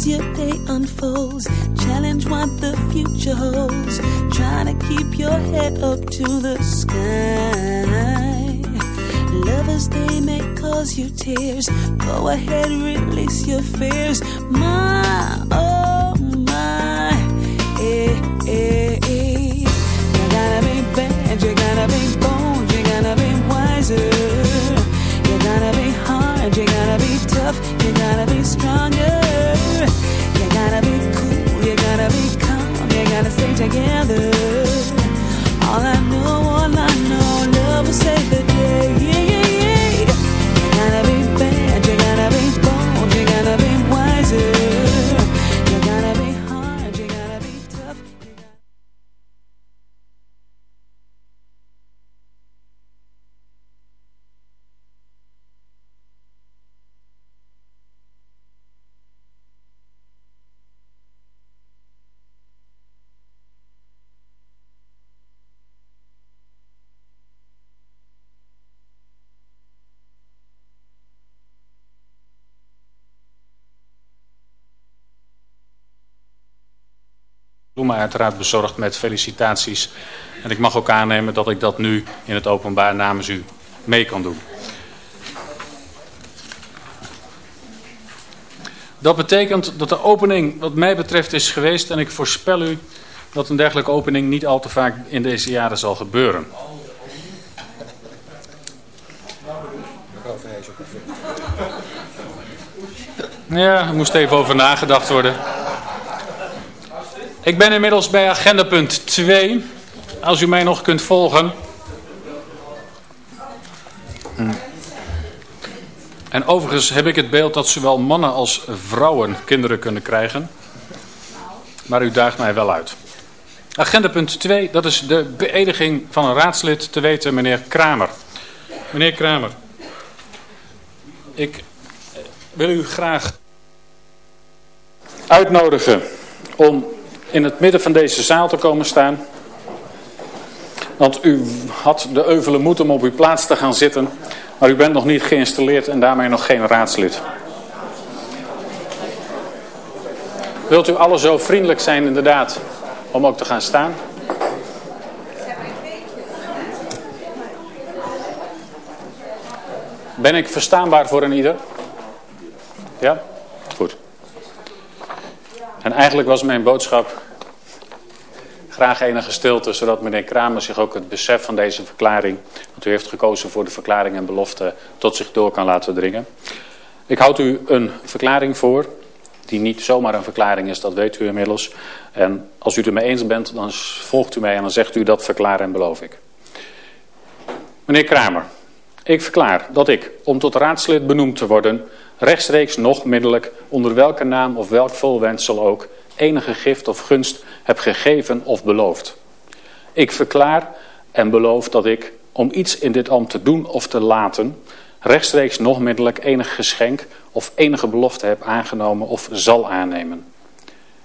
as your day unfolds. Challenge what the future holds. Trying to keep your head up to the sky. Lovers, they may cause you tears. Go ahead, release your fears. My, oh together. Bloemen uiteraard bezorgd met felicitaties. En ik mag ook aannemen dat ik dat nu in het openbaar namens u mee kan doen. Dat betekent dat de opening wat mij betreft is geweest en ik voorspel u dat een dergelijke opening niet al te vaak in deze jaren zal gebeuren. Ja, er moest even over nagedacht worden. Ik ben inmiddels bij agenda punt 2. Als u mij nog kunt volgen. Hm. En overigens heb ik het beeld dat zowel mannen als vrouwen kinderen kunnen krijgen. Maar u daagt mij wel uit. Agenda punt 2, dat is de beëdiging van een raadslid, te weten meneer Kramer. Meneer Kramer, ik eh, wil u graag uitnodigen om in het midden van deze zaal te komen staan. Want u had de euvele moed om op uw plaats te gaan zitten, maar u bent nog niet geïnstalleerd en daarmee nog geen raadslid. Wilt u alle zo vriendelijk zijn inderdaad om ook te gaan staan? Ben ik verstaanbaar voor een ieder? Ja? En eigenlijk was mijn boodschap graag enige stilte, zodat meneer Kramer zich ook het besef van deze verklaring, want u heeft gekozen voor de verklaring en belofte, tot zich door kan laten dringen. Ik houd u een verklaring voor, die niet zomaar een verklaring is, dat weet u inmiddels. En als u het ermee eens bent, dan volgt u mij en dan zegt u dat verklaar en beloof ik. Meneer Kramer, ik verklaar dat ik, om tot raadslid benoemd te worden, rechtstreeks nog middelijk, onder welke naam of welk volwensel ook, enige gift of gunst heb gegeven of beloofd. Ik verklaar en beloof dat ik, om iets in dit ambt te doen of te laten, rechtstreeks nog middelijk enig geschenk of enige belofte heb aangenomen of zal aannemen.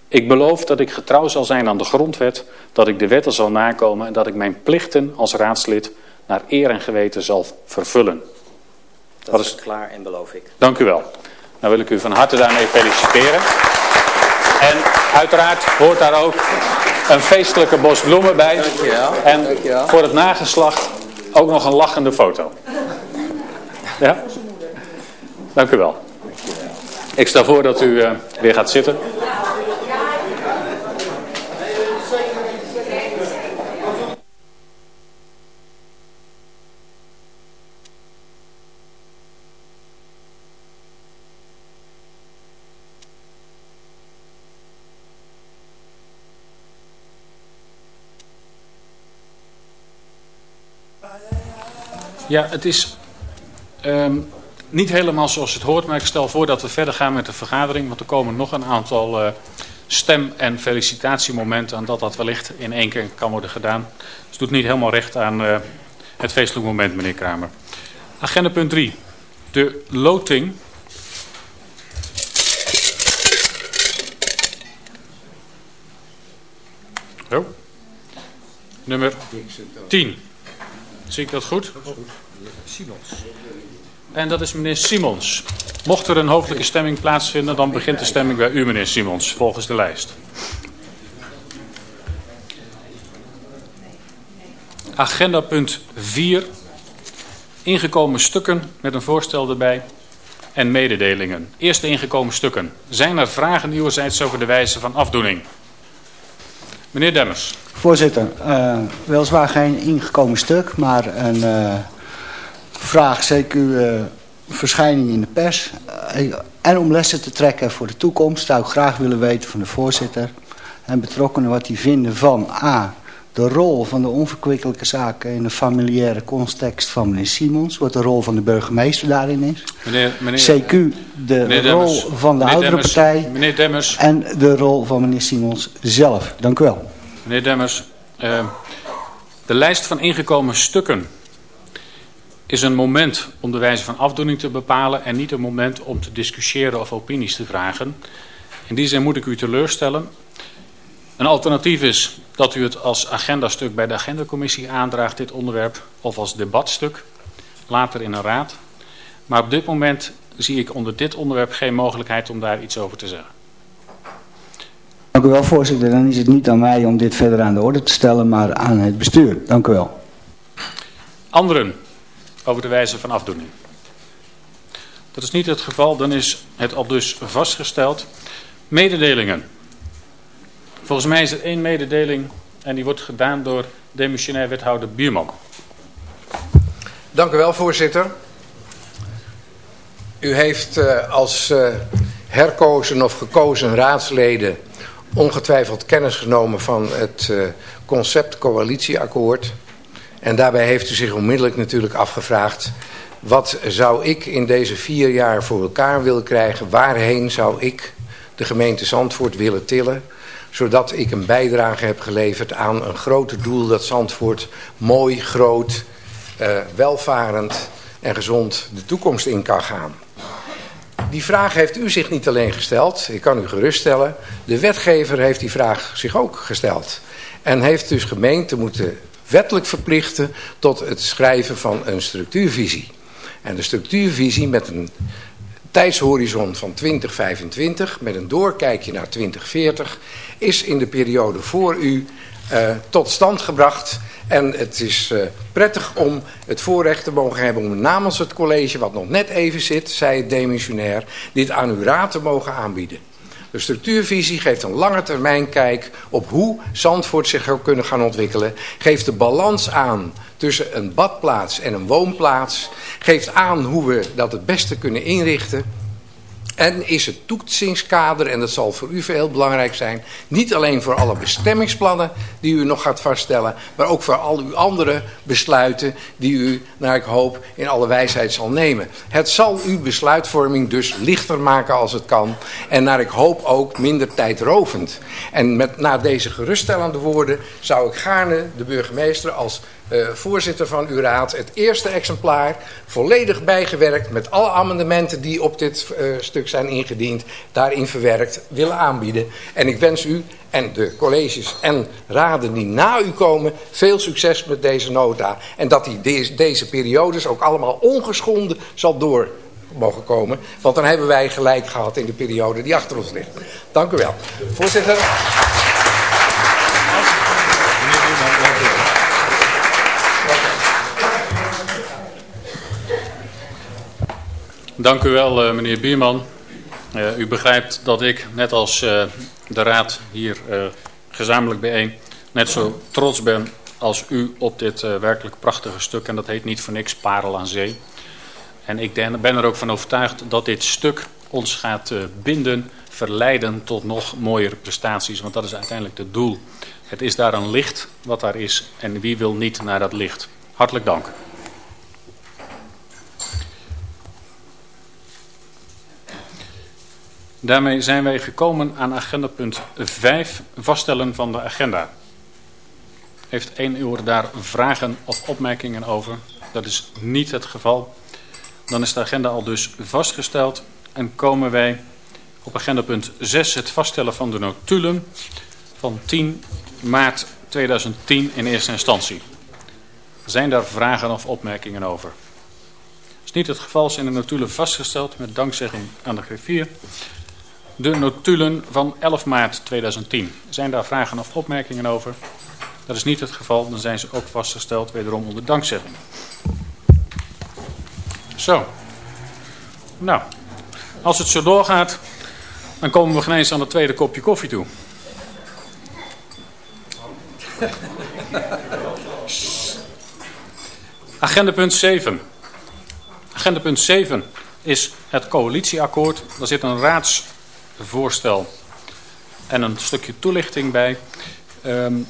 Ik beloof dat ik getrouw zal zijn aan de grondwet, dat ik de wetten zal nakomen en dat ik mijn plichten als raadslid naar eer en geweten zal vervullen. Dat is klaar en beloof ik. Dank u wel. Dan wil ik u van harte daarmee feliciteren. En uiteraard hoort daar ook een feestelijke bos bloemen bij. Dankjewel. En Dankjewel. voor het nageslacht ook nog een lachende foto. Ja? Dank u wel. Ik stel voor dat u eh, weer gaat zitten. Ja, het is ehm, niet helemaal zoals het hoort, maar ik stel voor dat we verder gaan met de vergadering. Want er komen nog een aantal eh, stem- en felicitatiemomenten en dat dat wellicht in één keer kan worden gedaan. Dus het doet niet helemaal recht aan eh, het feestelijk moment, meneer Kramer. Agenda punt 3. De loting. Oh. Nummer 10. Zie ik dat goed? En dat is meneer Simons. Mocht er een hoofdelijke stemming plaatsvinden, dan begint de stemming bij u, meneer Simons, volgens de lijst. Agenda punt 4. Ingekomen stukken met een voorstel erbij en mededelingen. Eerste ingekomen stukken. Zijn er vragen nieuwerzijds over de wijze van afdoening? Meneer Demmers. Voorzitter, uh, weliswaar geen ingekomen stuk, maar een uh, vraag, CQ uh, verschijning in de pers. en om lessen te trekken voor de toekomst zou ik graag willen weten van de voorzitter en betrokkenen wat die vinden van A de rol van de onverkwikkelijke zaken in de familiaire context van meneer Simons, wat de rol van de burgemeester daarin is. Meneer, meneer, CQ, de rol van de oudere partij meneer Demmers, en de rol van meneer Simons zelf. Dank u wel. Meneer Demmers, uh, de lijst van ingekomen stukken is een moment om de wijze van afdoening te bepalen en niet een moment om te discussiëren of opinies te vragen. In die zin moet ik u teleurstellen. Een alternatief is dat u het als agendastuk bij de agendacommissie aandraagt, dit onderwerp, of als debatstuk, later in een raad. Maar op dit moment zie ik onder dit onderwerp geen mogelijkheid om daar iets over te zeggen. Dank u wel, voorzitter. Dan is het niet aan mij om dit verder aan de orde te stellen, maar aan het bestuur. Dank u wel. Anderen over de wijze van afdoening. Dat is niet het geval, dan is het al dus vastgesteld. Mededelingen. Volgens mij is er één mededeling en die wordt gedaan door demissionair wethouder Bierman. Dank u wel, voorzitter. U heeft uh, als uh, herkozen of gekozen raadsleden ongetwijfeld kennis genomen van het uh, concept coalitieakkoord. En daarbij heeft u zich onmiddellijk natuurlijk afgevraagd... wat zou ik in deze vier jaar voor elkaar willen krijgen? Waarheen zou ik de gemeente Zandvoort willen tillen zodat ik een bijdrage heb geleverd aan een groter doel dat Zandvoort mooi, groot, uh, welvarend en gezond de toekomst in kan gaan. Die vraag heeft u zich niet alleen gesteld, ik kan u geruststellen. De wetgever heeft die vraag zich ook gesteld. En heeft dus gemeenten moeten wettelijk verplichten tot het schrijven van een structuurvisie. En de structuurvisie met een tijdshorizon van 2025 met een doorkijkje naar 2040 is in de periode voor u uh, tot stand gebracht. En het is uh, prettig om het voorrecht te mogen hebben om namens het college, wat nog net even zit, zei het demissionair, dit aan uw raad te mogen aanbieden. De structuurvisie geeft een lange termijn kijk op hoe Zandvoort zich zou kunnen gaan ontwikkelen. Geeft de balans aan tussen een badplaats en een woonplaats. Geeft aan hoe we dat het beste kunnen inrichten. En is het toetsingskader, en dat zal voor u heel belangrijk zijn... niet alleen voor alle bestemmingsplannen die u nog gaat vaststellen... maar ook voor al uw andere besluiten die u, naar ik hoop, in alle wijsheid zal nemen. Het zal uw besluitvorming dus lichter maken als het kan... en naar ik hoop ook minder tijdrovend. En met, na deze geruststellende woorden zou ik gaarne de burgemeester als uh, voorzitter van uw raad het eerste exemplaar volledig bijgewerkt met alle amendementen die op dit uh, stuk zijn ingediend, daarin verwerkt, willen aanbieden. En ik wens u en de colleges en raden die na u komen veel succes met deze nota. En dat die deze periodes ook allemaal ongeschonden zal door mogen komen. Want dan hebben wij gelijk gehad in de periode die achter ons ligt. Dank u wel. Voorzitter. Dank u wel, uh, meneer Bierman. Uh, u begrijpt dat ik, net als uh, de raad hier gezamenlijk bijeen, net zo trots ben als u op dit werkelijk prachtige stuk. En dat heet niet voor niks Parel aan Zee. En ik ben er ook van overtuigd dat dit stuk ons gaat binden, verleiden tot nog mooiere prestaties. Want dat is uiteindelijk het doel. Het is daar een licht wat daar is. En wie wil niet naar dat licht? Hartelijk dank. Daarmee zijn wij gekomen aan agenda punt 5, vaststellen van de agenda. Heeft één uur daar vragen of opmerkingen over? Dat is niet het geval. Dan is de agenda al dus vastgesteld en komen wij op agenda punt 6, het vaststellen van de notulen van 10 maart 2010 in eerste instantie. Zijn daar vragen of opmerkingen over? Is niet het geval zijn de notulen vastgesteld met dankzegging aan de griffier. De notulen van 11 maart 2010. Zijn daar vragen of opmerkingen over? Dat is niet het geval, dan zijn ze ook vastgesteld, wederom onder dankzegging. Zo. Nou, als het zo doorgaat, dan komen we ineens aan het tweede kopje koffie toe. Agenda punt 7. Agenda punt 7 is het coalitieakkoord. Daar zit een raadsvoorstel en een stukje toelichting bij. Um,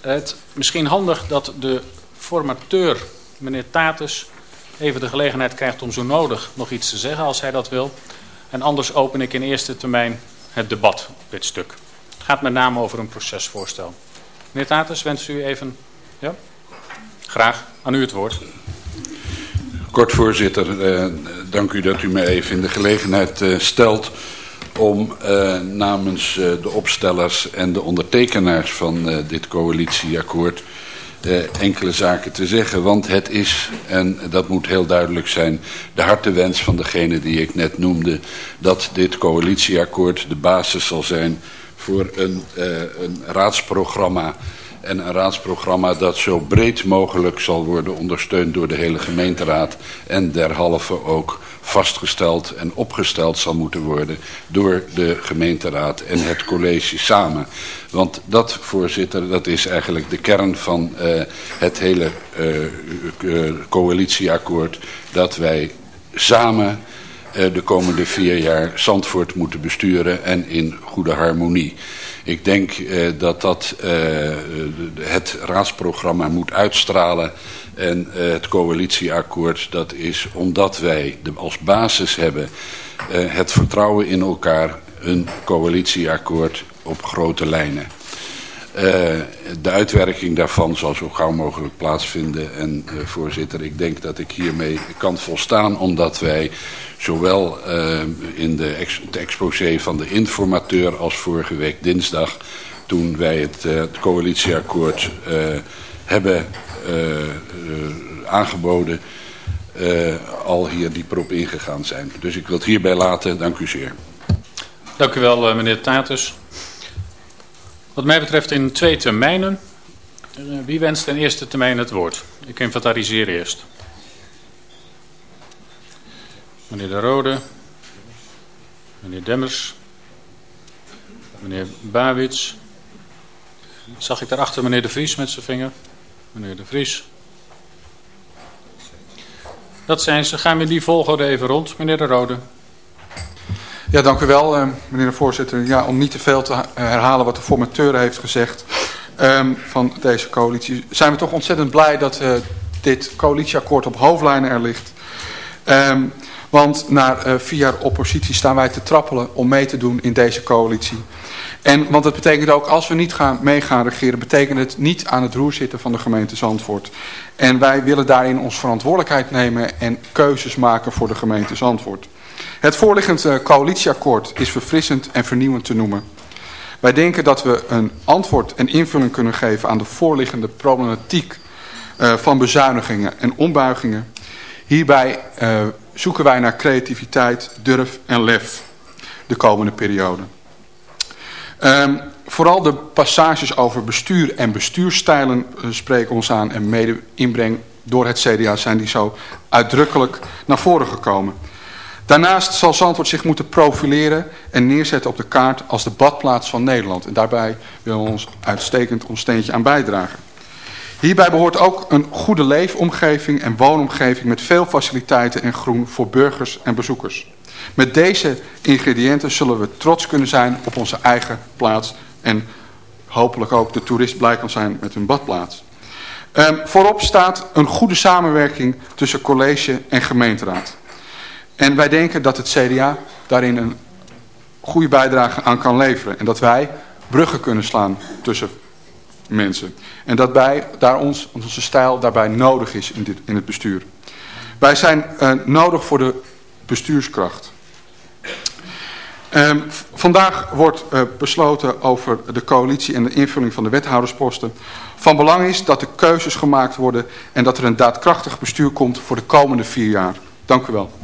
het misschien handig dat de formateur, meneer Tatus, even de gelegenheid krijgt om zo nodig nog iets te zeggen als hij dat wil. En anders open ik in eerste termijn het debat op dit stuk. Het gaat met name over een procesvoorstel. Meneer Tatus, wenst u even... Ja? Graag, aan u het woord. Kort voorzitter, eh, dank u dat u mij even in de gelegenheid eh, stelt om uh, namens de opstellers en de ondertekenaars van dit coalitieakkoord enkele zaken te zeggen. Want het is, en dat moet heel duidelijk zijn, de hartewens van degene die ik net noemde, dat dit coalitieakkoord de basis zal zijn voor een, een raadsprogramma en een raadsprogramma dat zo breed mogelijk zal worden ondersteund door de hele gemeenteraad en derhalve ook vastgesteld en opgesteld zal moeten worden door de gemeenteraad en het college samen. Want dat, voorzitter, dat is eigenlijk de kern van uh, het hele uh, coalitieakkoord dat wij samen de komende vier jaar Zandvoort moeten besturen en in goede harmonie. Ik denk uh, dat dat uh, het raadsprogramma moet uitstralen. En uh, het coalitieakkoord, dat is omdat wij als basis hebben het vertrouwen in elkaar, een coalitieakkoord op grote lijnen. De uitwerking daarvan zal zo gauw mogelijk plaatsvinden. En voorzitter, ik denk dat ik hiermee kan volstaan omdat wij zowel uh, in de ex het exposé van de informateur als vorige week dinsdag... toen wij het, uh, het coalitieakkoord uh, hebben aangeboden... al hier dieper op ingegaan zijn. Dus ik wil het hierbij laten. Dank u zeer. Dank u wel, meneer Tatus. Wat mij betreft in twee termijnen. Wie wenst in eerste termijn het woord? Ik inventariseer eerst. Meneer De Rode. Meneer Demmers. Meneer Bawits. Zag ik daarachter meneer De Vries met zijn vinger? Meneer De Vries. Dat zijn ze. Gaan we die volgorde even rond. Meneer De Rode. Ja, dank u wel, uh, meneer de voorzitter. Ja, om niet te veel te herhalen wat de formateur heeft gezegd um, van deze coalitie... zijn we toch ontzettend blij dat uh, dit coalitieakkoord op hoofdlijnen er ligt... Um, want na uh, vier jaar oppositie staan wij te trappelen om mee te doen in deze coalitie. En, want het betekent ook, als we niet gaan, mee gaan regeren, betekent het niet aan het roer zitten van de gemeente Zandvoort. En wij willen daarin ons verantwoordelijkheid nemen en keuzes maken voor de gemeente Zandvoort. Het voorliggend uh, coalitieakkoord is verfrissend en vernieuwend te noemen. Wij denken dat we een antwoord en invulling kunnen geven aan de voorliggende problematiek uh, van bezuinigingen en ombuigingen. Hierbij uh, zoeken wij naar creativiteit, durf en lef de komende periode. Um, vooral de passages over bestuur en bestuurstijlen spreken ons aan en mede inbreng door het CDA zijn die zo uitdrukkelijk naar voren gekomen. Daarnaast zal Zandvoort zich moeten profileren en neerzetten op de kaart als de badplaats van Nederland. En daarbij willen we ons uitstekend ons steentje aan bijdragen. Hierbij behoort ook een goede leefomgeving en woonomgeving met veel faciliteiten en groen voor burgers en bezoekers. Met deze ingrediënten zullen we trots kunnen zijn op onze eigen plaats en hopelijk ook de toerist blij kan zijn met hun badplaats. Um, voorop staat een goede samenwerking tussen college en gemeenteraad. En wij denken dat het CDA daarin een goede bijdrage aan kan leveren. En dat wij bruggen kunnen slaan tussen mensen. En dat wij, daar ons, onze stijl daarbij nodig is in, dit, in het bestuur. Wij zijn uh, nodig voor de bestuurskracht. Um, vandaag wordt uh, besloten over de coalitie en de invulling van de wethoudersposten. Van belang is dat er keuzes gemaakt worden en dat er een daadkrachtig bestuur komt voor de komende vier jaar. Dank u wel.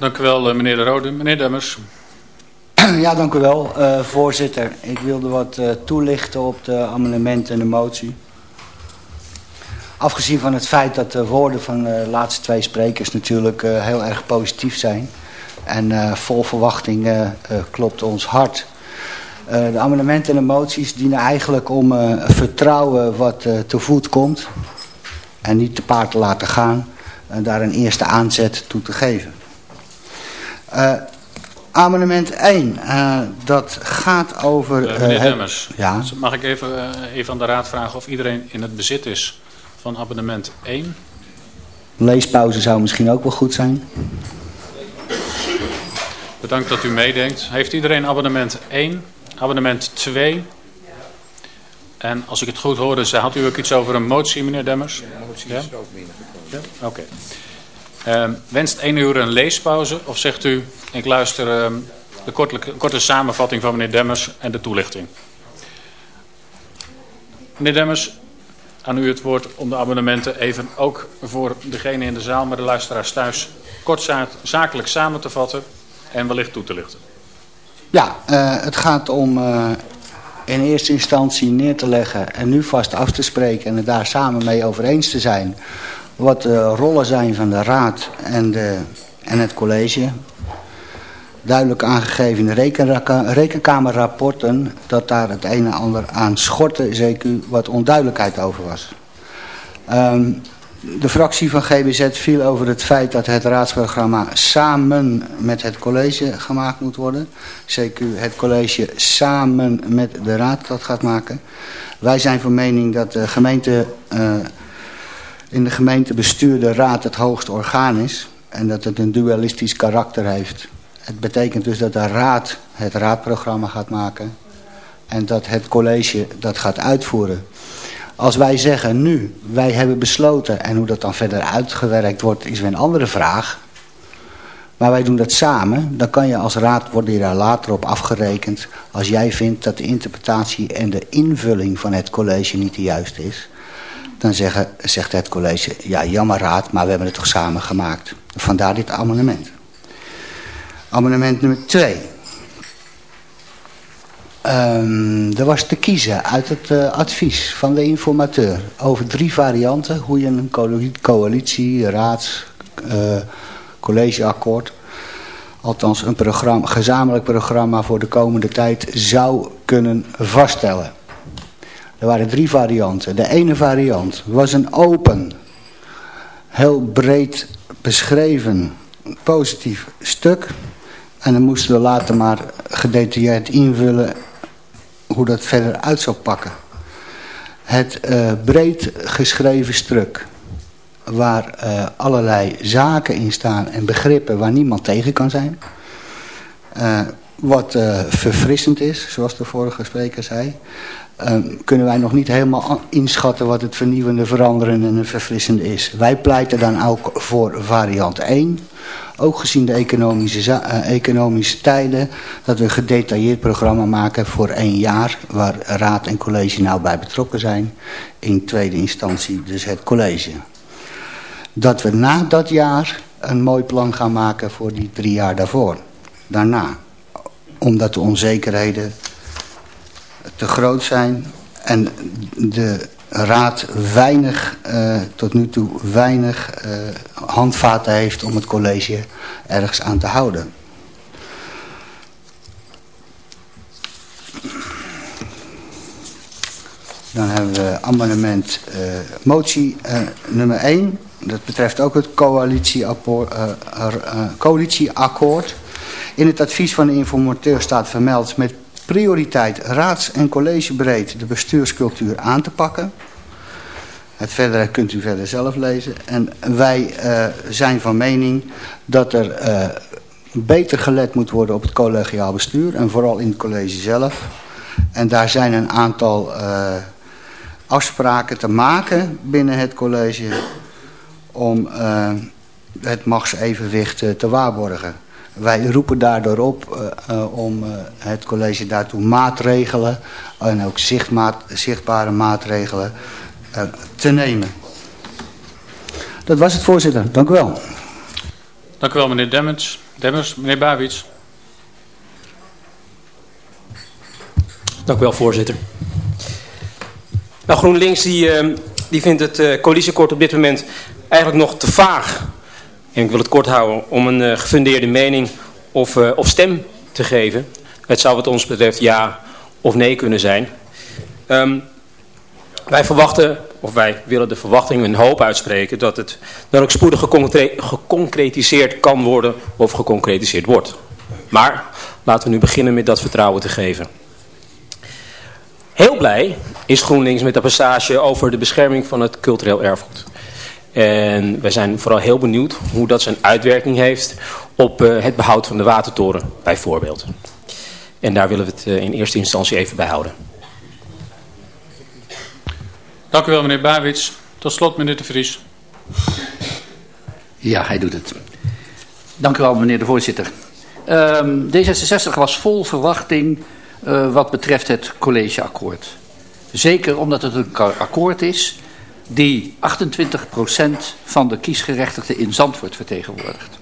Dank u wel, meneer De Rode. Meneer Demmers. Ja, dank u wel, uh, voorzitter. Ik wilde wat uh, toelichten op de amendementen en de motie. Afgezien van het feit dat de woorden van de laatste twee sprekers natuurlijk heel erg positief zijn. En vol verwachting klopt ons hart. de amendementen en de moties dienen eigenlijk om vertrouwen wat te voet komt. En niet te paard te laten gaan. En daar een eerste aanzet toe te geven. Amendement 1, uh, eh, dat gaat over... Uh, meneer Demmers, ja? mag ik even, uh, even aan de raad vragen of iedereen in het bezit is van abonnement 1? Leespauze zou misschien ook wel goed zijn. Bedankt dat u meedenkt. Heeft iedereen abonnement 1, abonnement 2... En als ik het goed hoorde, had u ook iets over een motie, meneer Demmers? Ja, motie is ook binnengekomen. Ja? Oké. Okay. Uh, wenst één uur een leespauze of zegt u, ik luister uh, de korte, korte samenvatting van meneer Demmers en de toelichting. Meneer Demmers, aan u het woord om de abonnementen even ook voor degene in de zaal, maar de luisteraars thuis, kort zakelijk samen te vatten en wellicht toe te lichten. Ja, uh, het gaat om uh, in eerste instantie neer te leggen en nu vast af te spreken en het daar samen mee over eens te zijn wat de rollen zijn van de raad en, de, en het college. Duidelijk aangegeven in de rekenkamerrapporten dat daar het een en ander aan schortte, zeker wat onduidelijkheid over was. Um, de fractie van GBZ viel over het feit dat het raadsprogramma samen met het college gemaakt moet worden. CQ het college samen met de raad dat gaat maken. Wij zijn van mening dat de gemeente uh, in de gemeentebestuur de raad het hoogste orgaan is. En dat het een dualistisch karakter heeft. Het betekent dus dat de raad het raadprogramma gaat maken. En dat het college dat gaat uitvoeren. Als wij zeggen nu, wij hebben besloten... en hoe dat dan verder uitgewerkt wordt, is weer een andere vraag. Maar wij doen dat samen. Dan kan je als raad, worden daar later op afgerekend... als jij vindt dat de interpretatie en de invulling van het college niet de juiste is dan zeggen, zegt het college, ja jammer raad, maar we hebben het toch samen gemaakt. Vandaar dit amendement. Amendement nummer 2. Um, er was te kiezen uit het uh, advies van de informateur over drie varianten. Hoe je een coalitie, raads, uh, collegeakkoord, althans een gezamenlijk programma voor de komende tijd zou kunnen vaststellen. Er waren drie varianten. De ene variant was een open, heel breed beschreven, positief stuk. En dan moesten we later maar gedetailleerd invullen hoe dat verder uit zou pakken. Het uh, breed geschreven stuk waar uh, allerlei zaken in staan en begrippen waar niemand tegen kan zijn. Uh, wat verfrissend is, zoals de vorige spreker zei. Ehm, kunnen wij nog niet helemaal inschatten wat het vernieuwende, veranderende en verfrissende is. Wij pleiten dan ook voor variant 1. Ook gezien de economische, uh, economische tijden. Dat we een gedetailleerd programma maken voor één jaar. Waar raad en college nou bij betrokken zijn. In tweede instantie dus het college. Dat we na dat jaar een mooi plan gaan maken voor die drie jaar daarvoor. Daarna. Omdat de onzekerheden te groot zijn en de raad weinig, uh, tot nu toe weinig uh, handvaten heeft om het college ergens aan te houden. Dan hebben we amendement uh, motie nummer 1. Dat betreft ook het coalitieakkoord. coalitieakkoord. In het advies van de informateur staat vermeld met prioriteit raads- en collegebreed de bestuurscultuur aan te pakken. Het verdere kunt u verder zelf lezen. En wij uh, zijn van mening dat er uh, beter gelet moet worden op het collegiaal bestuur. En vooral in het college zelf. En daar zijn een aantal uh, afspraken te maken binnen het college om het machtsevenwicht te waarborgen. Wij roepen daardoor op om het college daartoe maatregelen en ook zichtbare maatregelen te nemen. Dat was het voorzitter. Dank u wel. Dank u wel meneer Demmers. Demmers, meneer Bawits. Dank u wel voorzitter. Nou, GroenLinks die, ehm, die vindt het coalitieakkoord op dit moment eigenlijk nog te vaag. En ik wil het kort houden om een uh, gefundeerde mening of, uh, of stem te geven. Het zou wat ons betreft ja of nee kunnen zijn. Um, wij verwachten, of wij willen de verwachting en hoop uitspreken dat het dan ook spoedig geconcretiseerd kan worden of geconcretiseerd wordt. Maar laten we nu beginnen met dat vertrouwen te geven. Heel blij is GroenLinks met de passage over de bescherming van het cultureel erfgoed. En wij zijn vooral heel benieuwd hoe dat zijn uitwerking heeft op uh, het behoud van de watertoren bijvoorbeeld. En daar willen we het uh, in eerste instantie even bij houden. Dank u wel meneer Bawits. Tot slot meneer de Vries. Ja, hij doet het. Dank u wel meneer de voorzitter. Um, D66 was vol verwachting uh, wat betreft het collegeakkoord. Zeker omdat het een akkoord is die 28% van de kiesgerechtigden in Zandvoort vertegenwoordigt.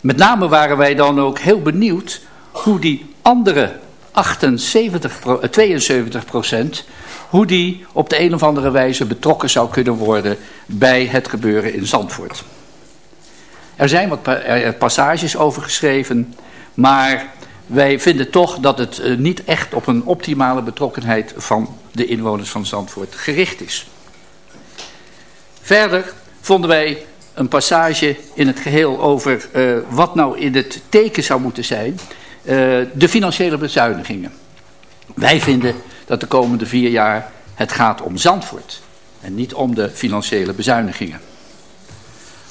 Met name waren wij dan ook heel benieuwd hoe die andere 78, 72% hoe die op de een of andere wijze betrokken zou kunnen worden bij het gebeuren in Zandvoort. Er zijn wat passages over geschreven, maar wij vinden toch dat het eh, niet echt op een optimale betrokkenheid van de inwoners van Zandvoort gericht is. Verder vonden wij een passage in het geheel over uh, wat nou in het teken zou moeten zijn. Uh, de financiële bezuinigingen. Wij vinden dat de komende vier jaar het gaat om Zandvoort. En niet om de financiële bezuinigingen.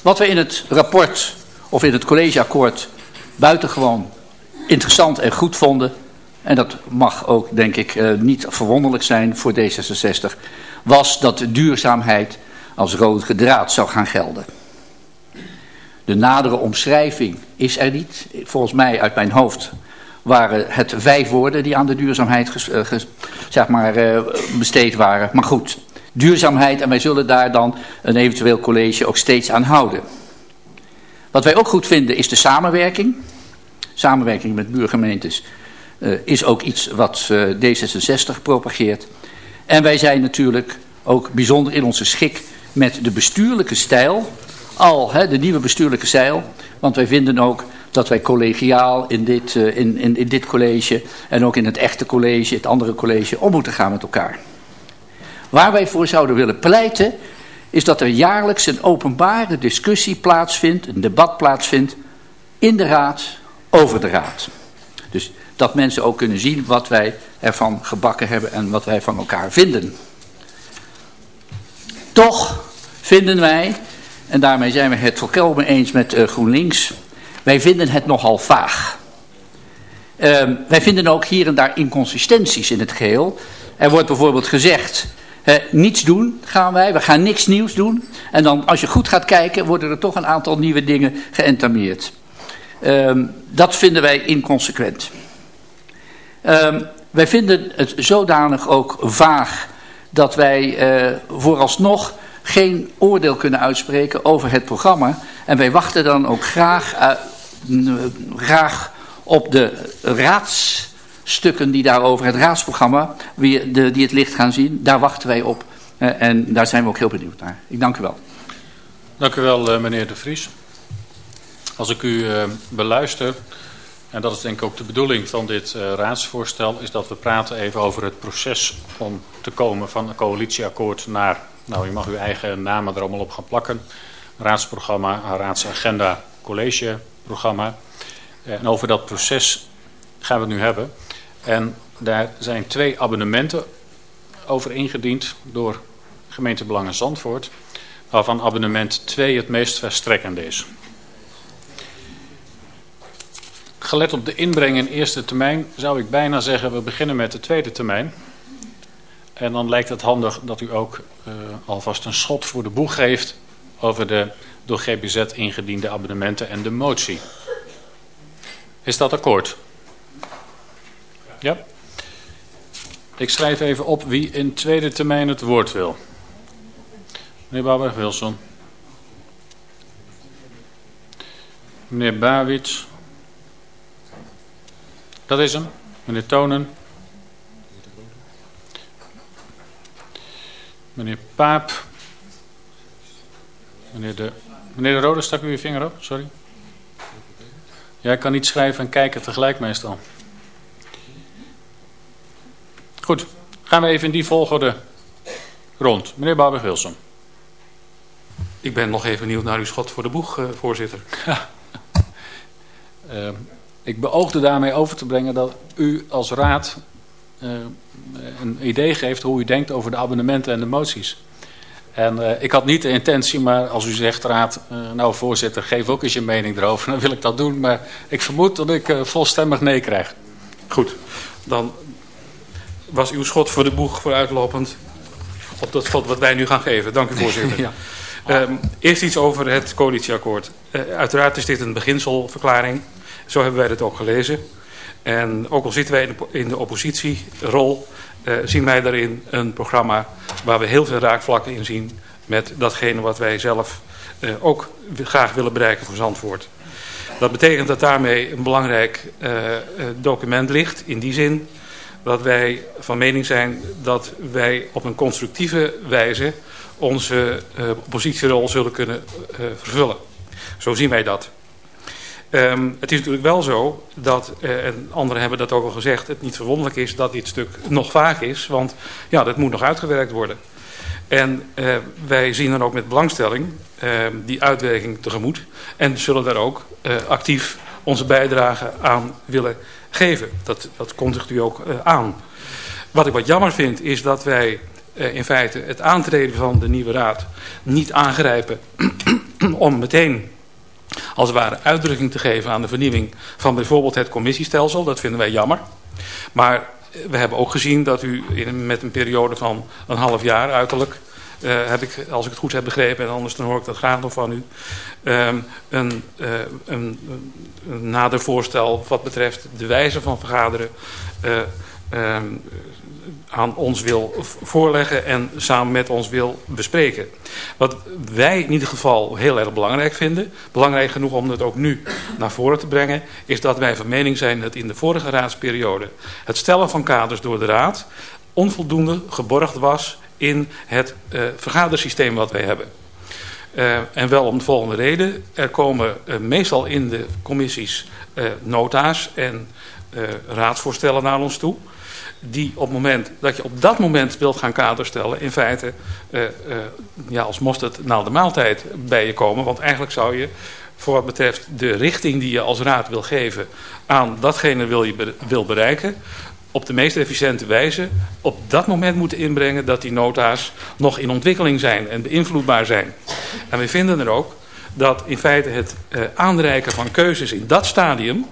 Wat we in het rapport of in het collegeakkoord buitengewoon interessant en goed vonden, en dat mag ook denk ik uh, niet verwonderlijk zijn voor D66, was dat duurzaamheid als rode draad zou gaan gelden. De nadere omschrijving is er niet. Volgens mij uit mijn hoofd waren het vijf woorden die aan de duurzaamheid ges, zeg maar, uh, besteed waren. Maar goed, duurzaamheid en wij zullen daar dan een eventueel college ook steeds aan houden. Wat wij ook goed vinden is de samenwerking samenwerking met buurgemeentes uh, is ook iets wat uh, D66 propageert. En wij zijn natuurlijk ook bijzonder in onze schik met de bestuurlijke stijl. Al hè, de nieuwe bestuurlijke stijl. Want wij vinden ook dat wij collegiaal in dit, uh, in, in, in dit college en ook in het echte college, het andere college, om moeten gaan met elkaar. Waar wij voor zouden willen pleiten, is dat er jaarlijks een openbare discussie plaatsvindt, een debat plaatsvindt in de raad over de raad. Dus dat mensen ook kunnen zien wat wij ervan gebakken hebben en wat wij van elkaar vinden. Toch vinden wij, en daarmee zijn we het volkomen eens met uh, GroenLinks, wij vinden het nogal vaag. Uh, wij vinden ook hier en daar inconsistenties in het geheel. Er wordt bijvoorbeeld gezegd, niets doen gaan wij, we gaan niks nieuws doen. En dan als je goed gaat kijken, worden er toch een aantal nieuwe dingen geëntameerd. Um, dat vinden wij inconsequent. Um, wij vinden het zodanig ook vaag dat wij uh, vooralsnog geen oordeel kunnen uitspreken over het programma. En wij wachten dan ook graag, uh, graag op de raadsstukken die daarover het raadsprogramma, die, de, die het licht gaan zien. Daar wachten wij op uh, en daar zijn we ook heel benieuwd naar. Ik dank u wel. Dank u wel meneer De Vries. Als ik u beluister, en dat is denk ik ook de bedoeling van dit uh, raadsvoorstel, is dat we praten even over het proces om te komen van een coalitieakkoord naar, nou u mag uw eigen namen er allemaal op gaan plakken, raadsprogramma, raadsagenda, collegeprogramma. En over dat proces gaan we het nu hebben. En daar zijn twee abonnementen over ingediend door gemeente Belangen Zandvoort, waarvan abonnement 2 het meest verstrekkende is. Gelet op de inbreng in eerste termijn zou ik bijna zeggen we beginnen met de tweede termijn. En dan lijkt het handig dat u ook uh, alvast een schot voor de boeg geeft over de door GBZ ingediende abonnementen en de motie. Is dat akkoord? Ja. Ik schrijf even op wie in tweede termijn het woord wil. Meneer Barbara-Wilson. Meneer Bawits. Dat is hem. Meneer Tonen. Meneer Paap. Meneer de, meneer de Rode, stak u uw vinger op? Sorry. Jij kan niet schrijven en kijken tegelijk meestal. Goed, gaan we even in die volgorde rond. Meneer Barber-Wilson. Ik ben nog even benieuwd naar uw schot voor de boeg, uh, voorzitter. uh, ik beoogde daarmee over te brengen dat u als raad uh, een idee geeft hoe u denkt over de abonnementen en de moties. En ik had niet de intentie, maar als u zegt, raad, nou voorzitter, geef ook eens je mening erover. Dan wil ik dat doen, maar ik vermoed dat ik volstemmig nee krijg. Goed, dan was uw schot voor de boeg vooruitlopend op dat schot wat wij nu gaan geven. Dank u voorzitter. ja. um, eerst iets over het coalitieakkoord. Uiteraard is dit een beginselverklaring. Zo hebben wij het ook gelezen. En ook al zitten wij in de, oppositierol, uh, zien wij daarin een programma waar we heel veel raakvlakken in zien met datgene wat wij zelf uh, ook graag willen bereiken voor Zandvoort. Dat betekent dat daarmee een belangrijk document ligt in die zin dat wij van mening zijn dat wij op een constructieve wijze onze uh, positierol zullen kunnen uh, vervullen. Zo zien wij dat. Um, het is natuurlijk wel zo dat, uh, en anderen hebben dat ook al gezegd, het niet verwonderlijk is dat dit stuk nog vaag is, want ja, dat moet nog uitgewerkt worden. En uh, wij zien dan ook met belangstelling uh, die uitwerking tegemoet en zullen daar ook uh, actief onze bijdrage aan willen geven. Dat, dat kondigt u ook aan. Wat ik wat jammer vind is dat wij in feite het aantreden van de nieuwe raad niet aangrijpen om meteen als het ware uitdrukking te geven aan de vernieuwing van bijvoorbeeld het commissiestelsel. Dat vinden wij jammer. Maar we hebben ook gezien dat u in, met een periode van een half jaar uiterlijk uh, heb ik, als ik het goed heb begrepen, en anders dan hoor ik dat graag nog van u, um, een, uh, een, een nader voorstel wat betreft de wijze van vergaderen um, aan ons wil voorleggen en samen met ons wil bespreken. Wat wij in ieder geval heel erg belangrijk vinden, belangrijk genoeg om het ook nu naar voren te brengen, is dat wij van mening zijn dat in de vorige raadsperiode het stellen van kaders door de raad onvoldoende geborgd was in het uh, vergadersysteem wat wij hebben. Uh, en wel om de volgende reden. Er komen uh, meestal in de commissies nota's en raadsvoorstellen naar ons toe. Die op het moment dat je op dat moment wilt gaan kaderstellen, in feite ja, als mosterd na de maaltijd bij je komen. Want eigenlijk zou je voor wat betreft de richting die je als raad wil geven aan datgene wil je wil bereiken op de meest efficiënte wijze op dat moment moeten inbrengen dat die nota's nog in ontwikkeling zijn en beïnvloedbaar zijn. En we vinden er ook dat in feite het uh, aanreiken van keuzes in dat stadium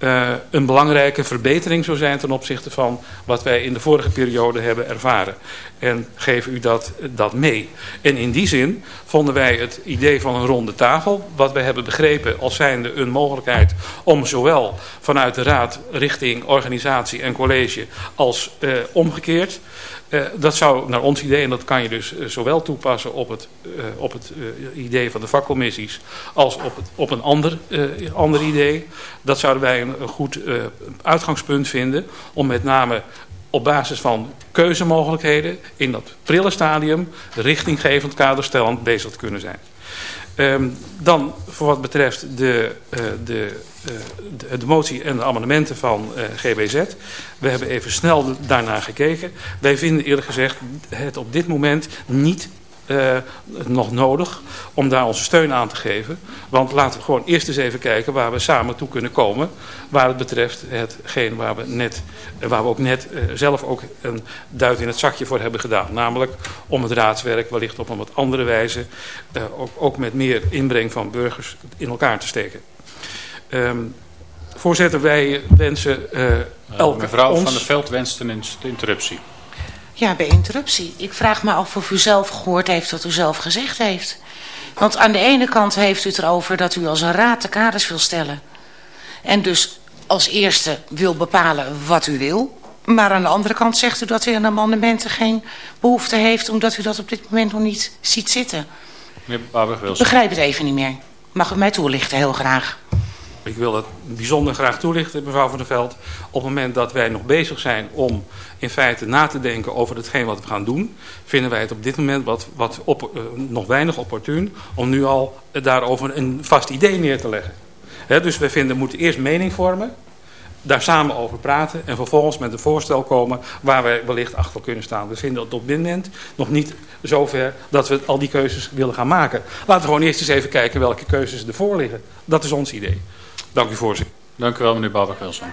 uh, een belangrijke verbetering zou zijn ten opzichte van wat wij in de vorige periode hebben ervaren. En geven u dat, dat mee. En in die zin vonden wij het idee van een ronde tafel, wat wij hebben begrepen als zijnde een mogelijkheid om zowel vanuit de raad richting organisatie en college als uh, omgekeerd Uh, dat zou naar ons idee, en dat kan je dus uh, zowel toepassen op het, uh, op het idee van de vakcommissies als op, het, op een ander, ander idee. Dat zouden wij een, goed uitgangspunt vinden om met name op basis van keuzemogelijkheden in dat prille stadium richtinggevend kaderstellend bezig te kunnen zijn. Um, dan voor wat betreft de, de, de, de, motie en de amendementen van uh, GBZ. We hebben even snel daarnaar gekeken. Wij vinden eerlijk gezegd het op dit moment niet uh, nog nodig om daar onze steun aan te geven. Want laten we gewoon eerst eens even kijken waar we samen toe kunnen komen. Waar het betreft hetgeen waar we, net, waar we ook net zelf ook een duit in het zakje voor hebben gedaan. Namelijk om het raadswerk wellicht op een wat andere wijze, ook, ook met meer inbreng van burgers in elkaar te steken. Um, voorzitter, wij wensen elke Mevrouw ons... van der Veld wenst een interruptie. Ja, bij interruptie. Ik vraag me af of u zelf gehoord heeft wat u zelf gezegd heeft. Want aan de ene kant heeft u het erover dat u als een raad de kaders wil stellen. En dus als eerste wil bepalen wat u wil. Maar aan de andere kant zegt u dat u aan amendementen geen behoefte heeft... omdat u dat op dit moment nog niet ziet zitten. Meneer begrijp het even niet meer. Mag u mij toelichten, heel graag. Ik wil het bijzonder graag toelichten, mevrouw Van der Veld. Op het moment dat wij nog bezig zijn om in feite na te denken over hetgeen wat we gaan doen... vinden wij het op dit moment wat, wat uh, nog weinig opportun om nu al daarover een vast idee neer te leggen. Dus wij vinden, we moeten eerst mening vormen, daar samen over praten... en vervolgens met een voorstel komen waar wij wellicht achter kunnen staan. We vinden het op dit moment nog niet zover dat we al die keuzes willen gaan maken. Laten we gewoon eerst eens even kijken welke keuzes ervoor liggen. Dat is ons idee. Dank u voorzitter. Dank u wel meneer Babak-Wilson.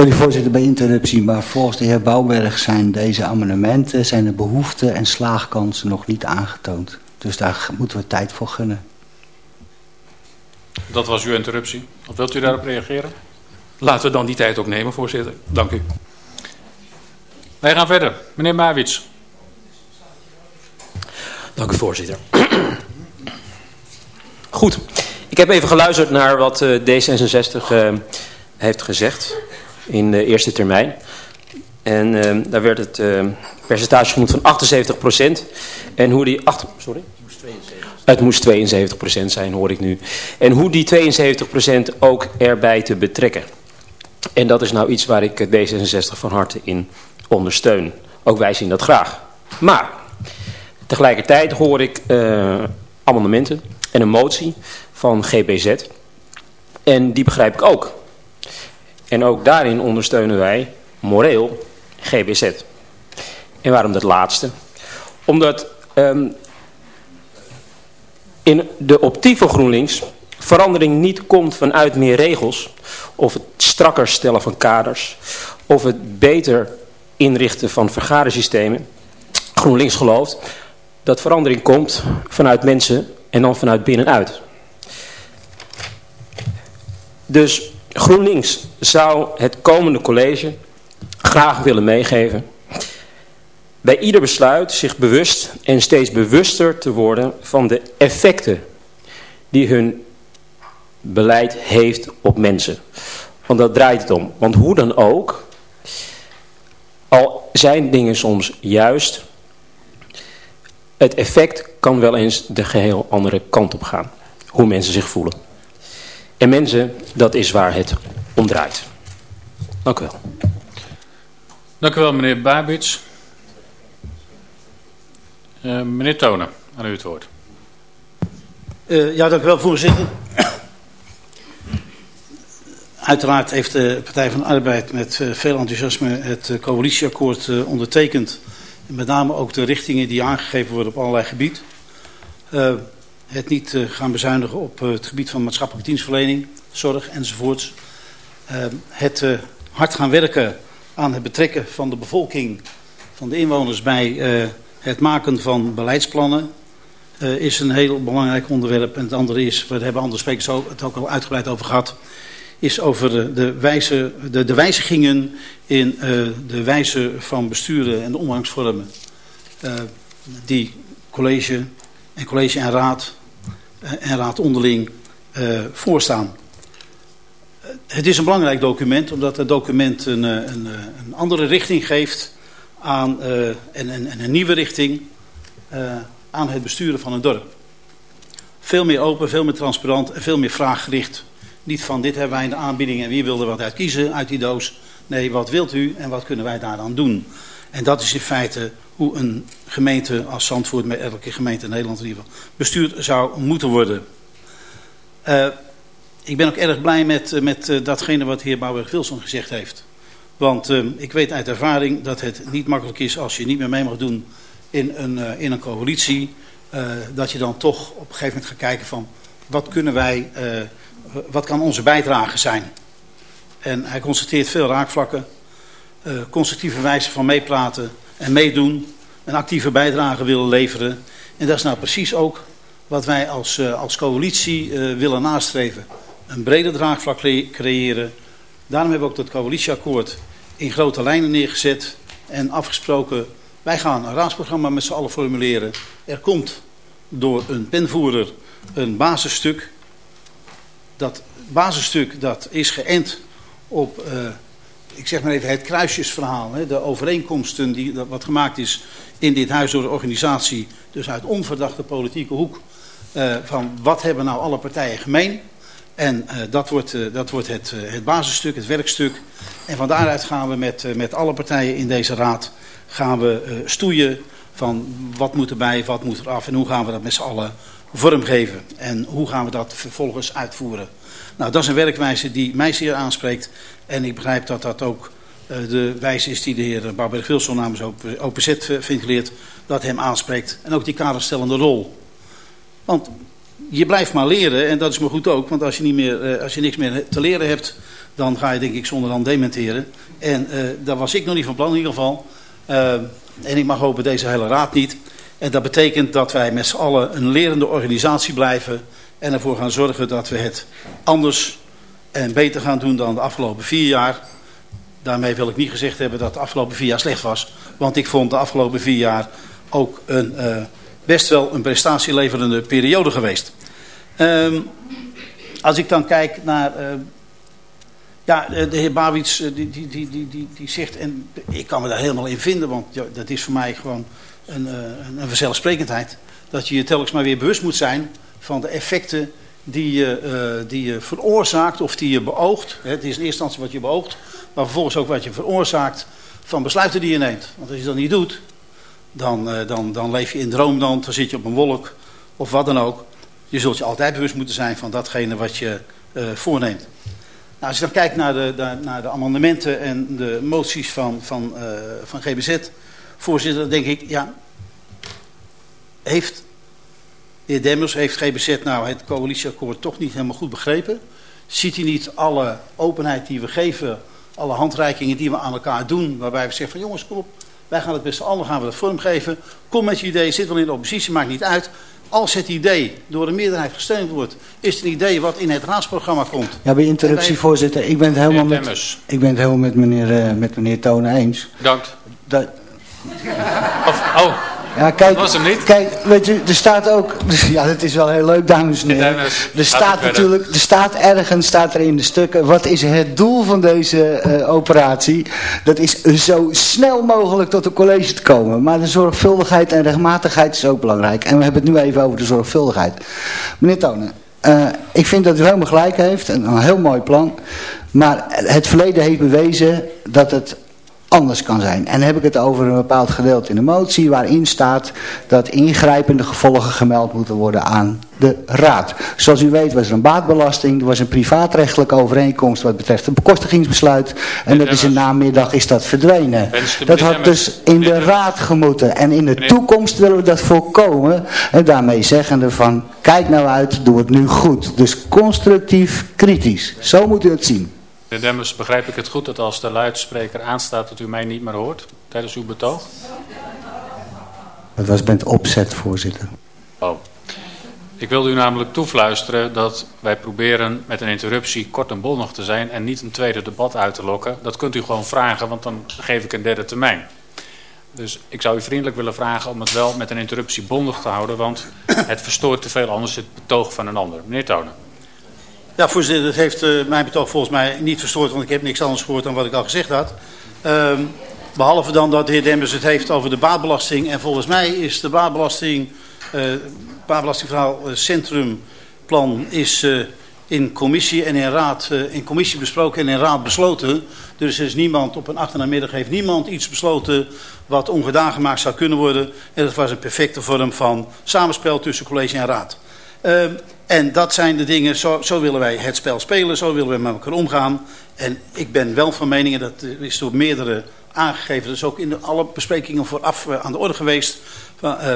Sorry voorzitter bij interruptie, maar volgens de heer Bouwberg zijn deze amendementen, zijn de behoeften en slaagkansen nog niet aangetoond. Dus daar moeten we tijd voor gunnen. Dat was uw interruptie. Of wilt u daarop reageren? Laten we dan die tijd ook nemen, voorzitter. Dank u. Wij gaan verder. Meneer Mawits. Dank u, voorzitter. Goed, ik heb even geluisterd naar wat D66 uh, heeft gezegd in de eerste termijn. En uh, daar werd het uh, percentage genoemd van 78%. En hoe die... 8, sorry? Het moest 72% zijn, hoor ik nu. En hoe die 72% ook erbij te betrekken. En dat is nou iets waar ik D66 van harte in ondersteun. Ook wij zien dat graag. Maar tegelijkertijd hoor ik uh, amendementen en een motie van GBZ. En die begrijp ik ook. En ook daarin ondersteunen wij moreel GBZ. En waarom dat laatste? Omdat um, in de optiek van GroenLinks verandering niet komt vanuit meer regels of het strakker stellen van kaders of het beter inrichten van vergadersystemen. GroenLinks gelooft dat verandering komt vanuit mensen en dan vanuit binnenuit. Dus GroenLinks zou het komende college graag willen meegeven bij ieder besluit zich bewust en steeds bewuster te worden van de effecten die hun beleid heeft op mensen. Want dat draait het om. Want hoe dan ook, al zijn dingen soms juist, het effect kan wel eens de geheel andere kant op gaan. Hoe mensen zich voelen. En mensen, dat is waar het om draait. Dank u wel. Dank u wel meneer Babits. Uh, meneer Tonen, aan u het woord. Uh, ja, dank u wel voorzitter. Uiteraard heeft de Partij van de Arbeid met uh, veel enthousiasme het coalitieakkoord ondertekend. Met name ook de richtingen die aangegeven worden op allerlei gebied. het niet gaan bezuinigen op het gebied van maatschappelijke dienstverlening, zorg enzovoorts. het hard gaan werken aan het betrekken van de bevolking, van de inwoners bij het maken van beleidsplannen is een heel belangrijk onderwerp. En het andere is, we hebben andere sprekers het ook al uitgebreid over gehad, is over de, wijze, de, de wijzigingen in uh, de wijze van besturen en de omgangsvormen. Uh, die college en college en raad en raad onderling voorstaan. Het is een belangrijk document, omdat het document een, een, een andere richting geeft aan en, en, en, een nieuwe richting aan het besturen van een dorp. Veel meer open, veel meer transparant en veel meer vraaggericht. Niet van dit hebben wij in de aanbieding en wie wil er wat uit kiezen uit die doos. Nee, wat wilt u en wat kunnen wij daaraan doen? En dat is in feite hoe een gemeente als Zandvoort, met elke gemeente in Nederland in ieder geval, bestuurd zou moeten worden. Uh, ik ben ook erg blij met, met datgene wat de heer Bouwberg-Wilson gezegd heeft. Want ik weet uit ervaring dat het niet makkelijk is als je niet meer mee mag doen in een, in een coalitie. Dat je dan toch op een gegeven moment gaat kijken van wat kunnen wij, wat kan onze bijdrage zijn. En hij constateert veel raakvlakken, constructieve wijze van meepraten en meedoen. Een actieve bijdrage willen leveren. En dat is nou precies ook wat wij als, als coalitie willen nastreven. Een breder draagvlak creëren. Daarom hebben we ook dat coalitieakkoord in grote lijnen neergezet en afgesproken. Wij gaan een raadsprogramma met z'n allen formuleren. Er komt door een penvoerder een basisstuk. Dat basisstuk dat is geënt op, uh, ik zeg maar even het kruisjesverhaal. Hè, de overeenkomsten die wat gemaakt is in dit huis door de organisatie. Dus uit onverdachte politieke hoek. Uh, van wat hebben nou alle partijen gemeen. En uh, dat wordt, dat wordt het, het basisstuk, het werkstuk. En van daaruit gaan we met, met alle partijen in deze raad gaan we stoeien van wat moet erbij, wat moet er af en hoe gaan we dat met z'n allen vormgeven. En hoe gaan we dat vervolgens uitvoeren. Nou, dat is een werkwijze die mij zeer aanspreekt. En ik begrijp dat dat ook uh, de wijze is die de heer Bouwberg-Wilson namens OPZ uh, ventileert. Dat hem aanspreekt. En ook die kaderstellende rol. Want je blijft maar leren en dat is maar goed ook. Want als je, niet meer, uh, als je niks meer te leren hebt, dan ga je denk ik zonder dan dementeren. En daar was ik nog niet van plan in ieder geval. en ik mag hopen deze hele raad niet. En dat betekent dat wij met z'n allen een lerende organisatie blijven. En ervoor gaan zorgen dat we het anders en beter gaan doen dan de afgelopen vier jaar. Daarmee wil ik niet gezegd hebben dat de afgelopen vier jaar slecht was. Want ik vond de afgelopen vier jaar ook een, uh, best wel een prestatieleverende periode geweest. Um, als ik dan kijk naar... Uh, ja, de heer Bawits die, die, die, die, die, die zegt... En ik kan me daar helemaal in vinden, want dat is voor mij gewoon een, een, een vanzelfsprekendheid. Dat je je telkens maar weer bewust moet zijn van de effecten die je, uh, die je veroorzaakt of die je beoogt. Het is in eerste instantie wat je beoogt, maar vervolgens ook wat je veroorzaakt van besluiten die je neemt. Want als je dat niet doet, dan, uh, dan, dan leef je in droomland, dan zit je op een wolk of wat dan ook. Je zult je altijd bewust moeten zijn van datgene wat je uh, voorneemt. Nou, als je dan kijkt naar de, de, naar de amendementen en de moties van, van, van GBZ, voorzitter, dan denk ik, ja, heeft de heer Demmers heeft GBZ nou het coalitieakkoord toch niet helemaal goed begrepen. Ziet hij niet alle openheid die we geven, alle handreikingen die we aan elkaar doen, waarbij we zeggen van jongens kom op, wij gaan het z'n allen gaan we dat vormgeven. Kom met je idee, zit wel in de oppositie, maakt niet uit. Als het idee door de meerderheid gesteund wordt, is het een idee wat in het raadsprogramma komt. Ja, bij interruptie, wij... voorzitter. Ik ben het helemaal, met, ik ben het helemaal met meneer, uh, met meneer Tonen eens. Dank. Dat... Of, oh, ja, kijk, dat was hem niet. Kijk, weet je, er staat ook... Ja, dat is wel heel leuk, dames en heren. Er staat natuurlijk, er staat ergens, staat er in de stukken... wat is het doel van deze uh, operatie? Dat is zo snel mogelijk tot een college te komen. Maar de zorgvuldigheid en regelmatigheid is ook belangrijk. En we hebben het nu even over de zorgvuldigheid. Meneer Tonen, uh, ik vind dat u helemaal gelijk heeft. Een, een heel mooi plan. Maar het verleden heeft bewezen dat het anders kan zijn. En dan heb ik het over een bepaald gedeelte in de motie waarin staat dat ingrijpende gevolgen gemeld moeten worden aan de raad. Zoals u weet was er een baatbelasting, er was een privaatrechtelijke overeenkomst wat betreft het bekostigingsbesluit en dat is in namiddag is dat verdwenen. Dat had dus in de raad gemoeten en in de toekomst willen we dat voorkomen en daarmee zeggende van kijk nou uit, doe het nu goed. Dus constructief kritisch, zo moet u het zien. Meneer Demmers, begrijp ik het goed dat als de luidspreker aanstaat dat u mij niet meer hoort tijdens uw betoog? Dat was met opzet, voorzitter. Oh. Ik wilde u namelijk toefluisteren dat wij proberen met een interruptie kort en bondig te zijn en niet een tweede debat uit te lokken. Dat kunt u gewoon vragen, want dan geef ik een derde termijn. Dus ik zou u vriendelijk willen vragen om het wel met een interruptie bondig te houden, want het verstoort te veel anders het betoog van een ander. Meneer Tonen. Ja, voorzitter, dat heeft uh, mijn betoog volgens mij niet verstoord, want ik heb niks anders gehoord dan wat ik al gezegd had. Um, behalve dan dat de heer Demmers het heeft over de baatbelasting. En volgens mij is de baatbelasting, uh, baatbelastingverhaal uh, centrumplan is in commissie en in raad, in commissie besproken en in raad besloten. Dus er is niemand, op een achternamiddag heeft niemand iets besloten wat ongedaan gemaakt zou kunnen worden. En dat was een perfecte vorm van samenspel tussen college en raad. Uh, en dat zijn de dingen, zo, zo, willen wij het spel spelen, zo willen we met elkaar omgaan. En ik ben wel van mening, en dat is door meerdere aangegeven, dat is ook in alle besprekingen vooraf uh, aan de orde geweest. Uh,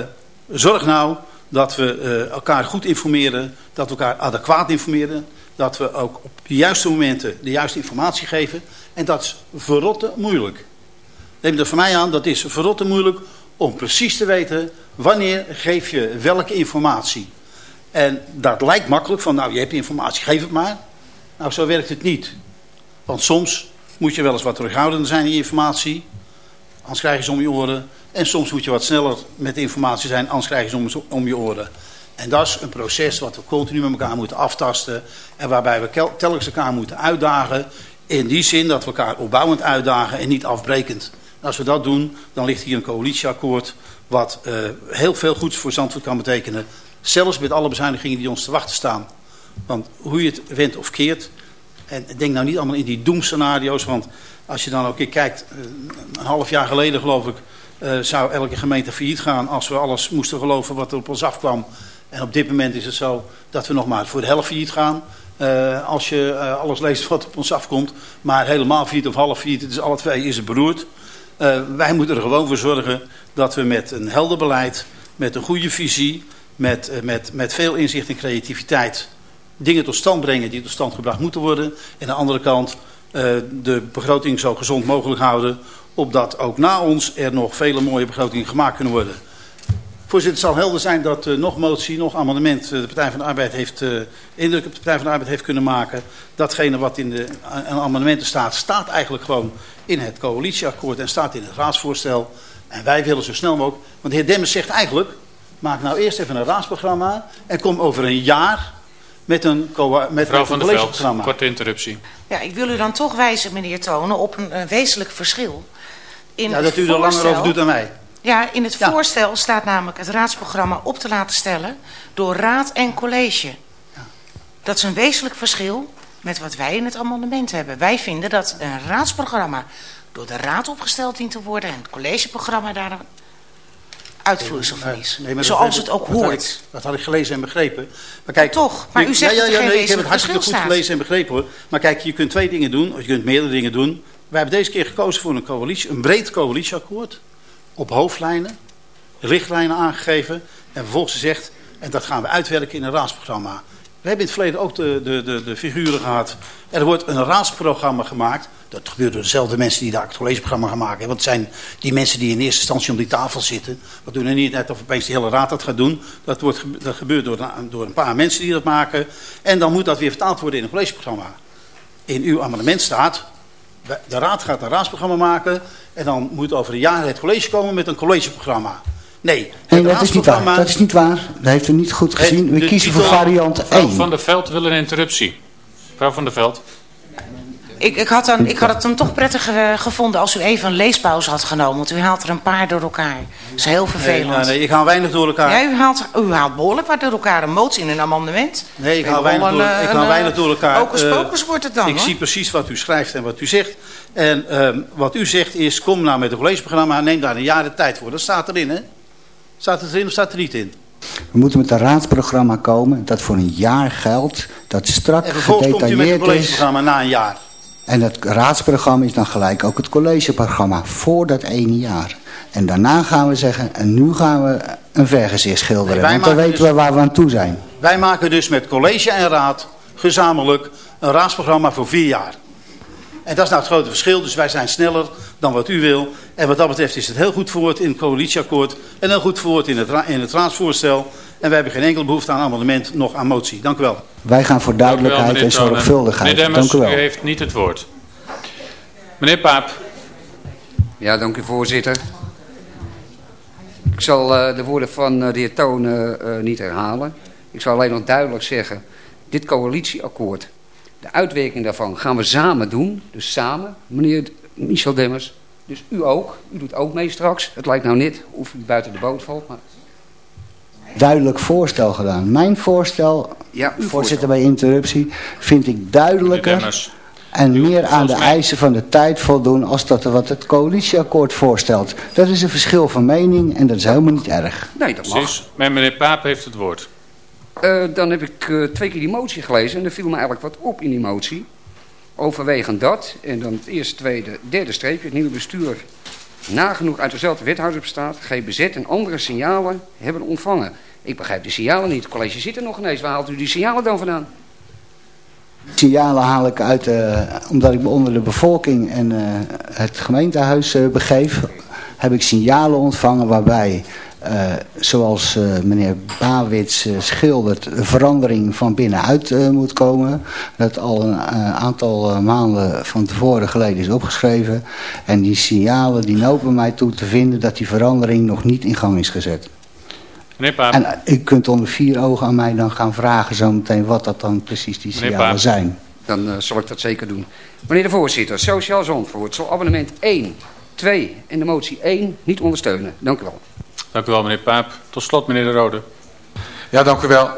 zorg nou dat we uh, elkaar goed informeren, dat we elkaar adequaat informeren. Dat we ook op de juiste momenten de juiste informatie geven. En dat is verrotte moeilijk. Neem er van mij aan, dat is verrotte moeilijk om precies te weten wanneer geef je welke informatie. En dat lijkt makkelijk van, nou je hebt informatie, geef het maar. Nou zo werkt het niet. Want soms moet je wel eens wat terughoudender zijn in informatie. Anders krijg je ze om je oren. En soms moet je wat sneller met informatie zijn, anders krijg je ze om, je oren. En dat is een proces wat we continu met elkaar moeten aftasten. En waarbij we telkens elkaar moeten uitdagen. In die zin dat we elkaar opbouwend uitdagen en niet afbrekend. En als we dat doen, dan ligt hier een coalitieakkoord... wat uh, heel veel goeds voor Zandvoort kan betekenen. Zelfs met alle bezuinigingen die ons te wachten staan. Want hoe je het went of keert... en denk nou niet allemaal in die doemscenario's... want als je dan ook kijkt... Uh, een half jaar geleden geloof ik... Uh, zou elke gemeente failliet gaan als we alles moesten geloven wat er op ons afkwam. En op dit moment is het zo dat we nog maar voor de helft failliet gaan. Uh, als je alles leest wat op ons afkomt. Maar helemaal failliet of half failliet, het is alle twee is het beroerd. Wij moeten er gewoon voor zorgen dat we met een helder beleid, met een goede visie, met, met, met veel inzicht en creativiteit dingen tot stand brengen die tot stand gebracht moeten worden. En aan de andere kant de begroting zo gezond mogelijk houden opdat ook na ons er nog vele mooie begrotingen gemaakt kunnen worden. Voorzitter, het zal helder zijn dat uh, nog motie, nog amendement de Partij van de Arbeid heeft, indruk op de Partij van de Arbeid heeft kunnen maken. Datgene wat in de amendementen staat, staat eigenlijk gewoon in het coalitieakkoord en staat in het raadsvoorstel. En wij willen zo snel mogelijk, want de heer Demmers zegt eigenlijk, maak nou eerst even een raadsprogramma en kom over een jaar met een, met Mevrouw van der Veld, korte interruptie. Ja, ik wil u dan toch wijzen, meneer Tonen, op een, een wezenlijk verschil. In ja, dat u er langer over doet dan mij. Ja, in het ja. voorstel staat namelijk het raadsprogramma op te laten stellen door raad en college. Ja. Dat is een wezenlijk verschil met wat wij in het amendement hebben. Wij vinden dat een raadsprogramma door de raad opgesteld dient te worden en het collegeprogramma daar een uitvloeisel van is. Nee, Zoals het ook hoort. Dat had, ik, dat had ik gelezen en begrepen. Maar kijk, toch, maar u zegt ja, ja, ja, nee, ik heb het hartstikke goed gelezen en begrepen hoor. Maar kijk, je kunt twee dingen doen, of je kunt meerdere dingen doen. Wij hebben deze keer gekozen voor een coalitie, een breed coalitieakkoord op hoofdlijnen, richtlijnen aangegeven en vervolgens gezegd, en dat gaan we uitwerken in een raadsprogramma. We hebben in het verleden ook de, de, de, de figuren gehad. Er wordt een raadsprogramma gemaakt. Dat gebeurt door dezelfde mensen die daar het collegeprogramma gaan maken. Want het zijn die mensen die in eerste instantie om die tafel zitten. We doen er niet net of opeens de hele raad dat gaat doen. Dat, wordt, dat gebeurt door, door een paar mensen die dat maken. En dan moet dat weer vertaald worden in een collegeprogramma. In uw amendement staat, de raad gaat een raadsprogramma maken. En dan moet over een jaar het college komen met een collegeprogramma. Nee, nee dat is niet waar. Dat is niet waar. Dat heeft u niet goed gezien. We kiezen voor variant 1. Mevrouw van der Veld wil een interruptie. Mevrouw van der Veld. Ik, ik, had dan, ik had het dan toch prettig uh, gevonden als u even een leespauze had genomen. Want u haalt er een paar door elkaar. Dat is heel vervelend. Nee, nee, ik haal weinig door elkaar. Ja, u haalt, u haalt behoorlijk wat door elkaar. Een motie in een amendement. Nee, ik haal weinig, door, ik haal weinig door elkaar. Focus, focus uh, wordt het dan. Ik hoor. zie precies wat u schrijft en wat u zegt. En uh, wat u zegt is, kom nou met een collegeprogramma. Neem daar een jaar de tijd voor. Dat staat erin, hè? Staat het erin of staat er niet in? We moeten met een raadsprogramma komen dat voor een jaar geldt. Dat strak gedetailleerd is. En komt u met een collegeprogramma na een jaar. En het raadsprogramma is dan gelijk ook het collegeprogramma voor dat ene jaar. En daarna gaan we zeggen, en nu gaan we een vergezicht schilderen. Nee, want dan weten dus, we waar we aan toe zijn. Wij maken dus met college en raad gezamenlijk een raadsprogramma voor vier jaar. En dat is nou het grote verschil. Dus wij zijn sneller dan wat u wil. En wat dat betreft is het heel goed verwoord in het coalitieakkoord. En heel goed verwoord in het, in het raadsvoorstel. En wij hebben geen enkele behoefte aan amendement, nog aan motie. Dank u wel. Wij gaan voor duidelijkheid en zorgvuldigheid. Meneer Demmers, dank u, wel. u heeft niet het woord. Meneer Paap. Ja, dank u voorzitter. Ik zal uh, de woorden van uh, de heer Toon uh, niet herhalen. Ik zal alleen nog duidelijk zeggen, dit coalitieakkoord, de uitwerking daarvan gaan we samen doen. Dus samen, meneer Michel Demmers. Dus u ook, u doet ook mee straks. Het lijkt nou niet of u buiten de boot valt, maar duidelijk voorstel gedaan. Mijn voorstel, ja, voorzitter bij interruptie, vind ik duidelijker en meer aan de eisen van de tijd voldoen als dat wat het coalitieakkoord voorstelt. Dat is een verschil van mening en dat is helemaal niet erg. Nee, dat mag. Precies. Maar meneer Paap heeft het woord. Uh, dan heb ik uh, twee keer die motie gelezen en er viel me eigenlijk wat op in die motie. Overwegend dat, en dan het eerste, tweede, derde streepje, het nieuwe bestuur nagenoeg uit dezelfde wethouder bestaat, GBZ en andere signalen hebben ontvangen. Ik begrijp de signalen niet. Het college zit er nog ineens. Waar haalt u die signalen dan vandaan? Signalen haal ik uit, uh, omdat ik me onder de bevolking en uh, het gemeentehuis uh, begeef, heb ik signalen ontvangen waarbij, zoals meneer Bawits schildert, verandering van binnenuit moet komen. Dat al een aantal maanden van tevoren geleden is opgeschreven. En die signalen die lopen mij toe te vinden dat die verandering nog niet in gang is gezet. Meneer Paap. En u kunt onder vier ogen aan mij dan gaan vragen zometeen wat dat dan precies die signalen zijn. Dan uh, zal ik dat zeker doen. Meneer de voorzitter, Sociaal Zandvoort zal abonnement 1, 2 en de motie 1 niet ondersteunen. Dank u wel. Dank u wel meneer Paap. Tot slot meneer De Rode. Ja, dank u wel.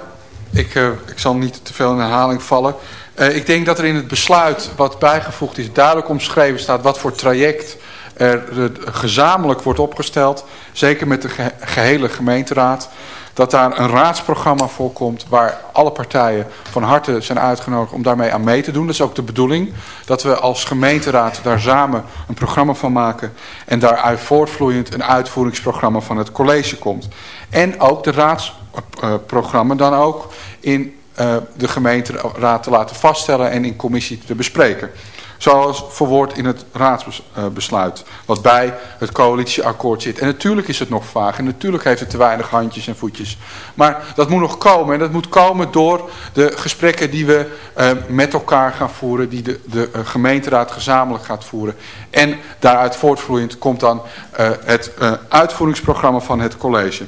Ik, uh, ik zal niet te veel in herhaling vallen. Uh, ik denk dat er in het besluit wat bijgevoegd is duidelijk omschreven staat wat voor traject er gezamenlijk wordt opgesteld. Zeker met de ge gehele gemeenteraad. Dat daar een raadsprogramma voor komt waar alle partijen van harte zijn uitgenodigd om daarmee aan mee te doen. Dat is ook de bedoeling. Dat we als gemeenteraad daar samen een programma van maken. En daaruit voortvloeiend een uitvoeringsprogramma van het college komt. En ook de raadsprogramma dan ook in uh, de gemeenteraad te laten vaststellen en in commissie te bespreken. Zoals verwoord in het raadsbesluit, wat bij het coalitieakkoord zit. En natuurlijk is het nog vaag en natuurlijk heeft het te weinig handjes en voetjes. Maar dat moet nog komen en dat moet komen door de gesprekken die we uh, met elkaar gaan voeren, die de, de uh, gemeenteraad gezamenlijk gaat voeren. En daaruit voortvloeiend komt dan uh, het uitvoeringsprogramma van het college.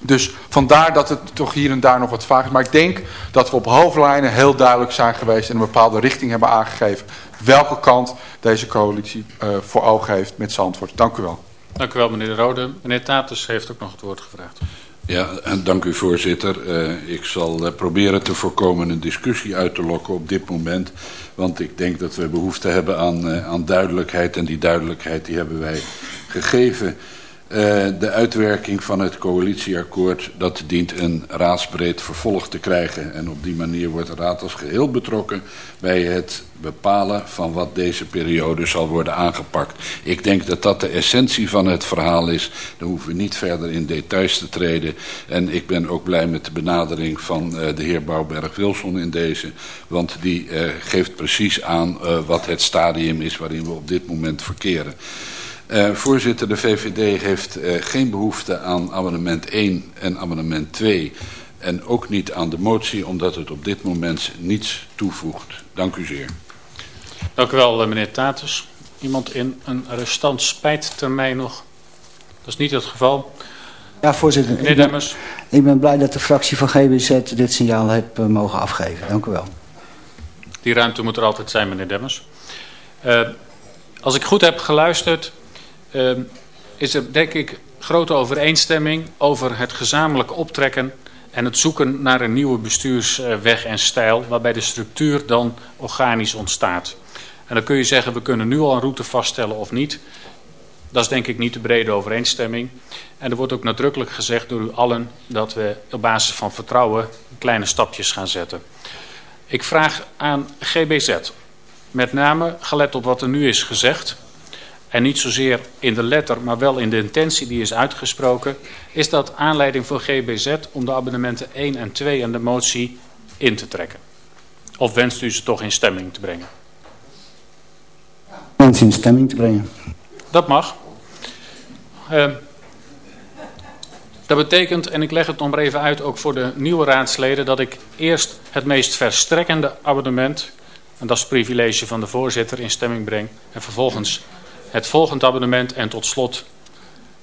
Dus vandaar dat het toch hier en daar nog wat vaag is. Maar ik denk dat we op hoofdlijnen heel duidelijk zijn geweest en een bepaalde richting hebben aangegeven welke kant deze coalitie uh, voor ogen heeft met Zandvoort. Dank u wel. Dank u wel meneer De Rode. Meneer Tatus heeft ook nog het woord gevraagd. Ja, dank u voorzitter. Uh, ik zal uh, proberen te voorkomen een discussie uit te lokken op dit moment. Want ik denk dat we behoefte hebben aan, uh, aan duidelijkheid. En die duidelijkheid die hebben wij gegeven. Uh, de uitwerking van het coalitieakkoord, dat dient een raadsbreed vervolg te krijgen. En op die manier wordt de raad als geheel betrokken bij het bepalen van wat deze periode zal worden aangepakt. Ik denk dat dat de essentie van het verhaal is. Dan hoeven we niet verder in details te treden. En ik ben ook blij met de benadering van uh, de heer Bouwberg-Wilson in deze. Want die uh, geeft precies aan wat het stadium is waarin we op dit moment verkeren. Uh, voorzitter, de VVD heeft uh, geen behoefte aan amendement 1 en amendement 2. En ook niet aan de motie, omdat het op dit moment niets toevoegt. Dank u zeer. Dank u wel, meneer Tatus. Iemand in een restant spijttermijn nog? Dat is niet het geval. Ja, voorzitter. Meneer Demmers. Ik ben, ik ben blij dat de fractie van GBZ dit signaal heeft uh, mogen afgeven. Dank u wel. Die ruimte moet er altijd zijn, meneer Demmers. als ik goed heb geluisterd uh, is er denk ik grote overeenstemming over het gezamenlijk optrekken en het zoeken naar een nieuwe bestuursweg en stijl waarbij de structuur dan organisch ontstaat. En dan kun je zeggen we kunnen nu al een route vaststellen of niet. Dat is denk ik niet de brede overeenstemming. En er wordt ook nadrukkelijk gezegd door u allen dat we op basis van vertrouwen kleine stapjes gaan zetten. Ik vraag aan GBZ, met name gelet op wat er nu is gezegd en niet zozeer in de letter, maar wel in de intentie die is uitgesproken, is dat aanleiding voor GBZ om de abonnementen 1 en 2 en de motie in te trekken? Of wenst u ze toch in stemming te brengen? Wens in stemming te brengen. Dat mag. Uh, dat betekent, en ik leg het nog maar even uit ook voor de nieuwe raadsleden, dat ik eerst het meest verstrekkende abonnement, en dat is het privilege van de voorzitter, in stemming breng. En vervolgens het volgende abonnement en tot slot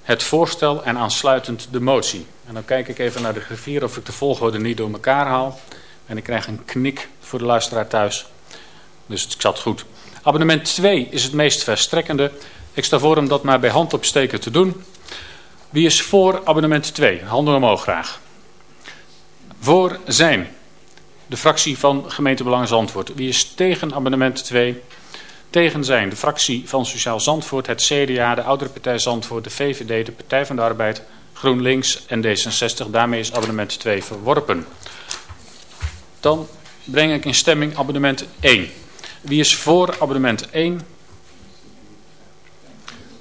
het voorstel en aansluitend de motie. En dan kijk ik even naar de griffier of ik de volgorde niet door elkaar haal. En ik krijg een knik voor de luisteraar thuis. Dus het zat goed. Abonnement 2 is het meest verstrekkende. Ik sta voor om dat maar bij hand opsteken te doen. Wie is voor abonnement 2? Handen omhoog graag. Voor zijn de fractie van Gemeentebelang Zandvoort. Wie is tegen abonnement 2? Tegen zijn de fractie van Sociaal Zandvoort, het CDA, de Oudere Partij Zandvoort, de VVD, de Partij van de Arbeid, GroenLinks en D66. Daarmee is abonnement 2 verworpen. Dan breng ik in stemming abonnement 1. Wie is voor abonnement 1?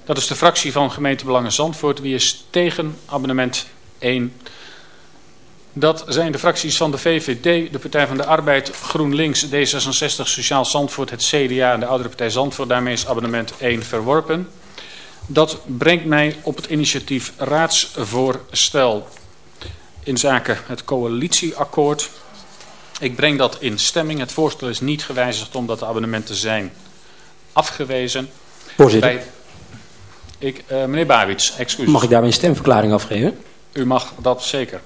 Dat is de fractie van gemeentebelangen Zandvoort. Wie is tegen abonnement 1? Dat zijn de fracties van de VVD, de Partij van de Arbeid, GroenLinks, D66, Sociaal Zandvoort, het CDA en de Oudere Partij Zandvoort. Daarmee is abonnement 1 verworpen. Dat brengt mij op het initiatief raadsvoorstel in zaken het coalitieakkoord. Ik breng dat in stemming. Het voorstel is niet gewijzigd omdat de abonnementen zijn afgewezen. Voorzitter. Bij... Ik, uh, meneer Bawits, excuus. Mag ik daar een stemverklaring afgeven? U mag dat zeker.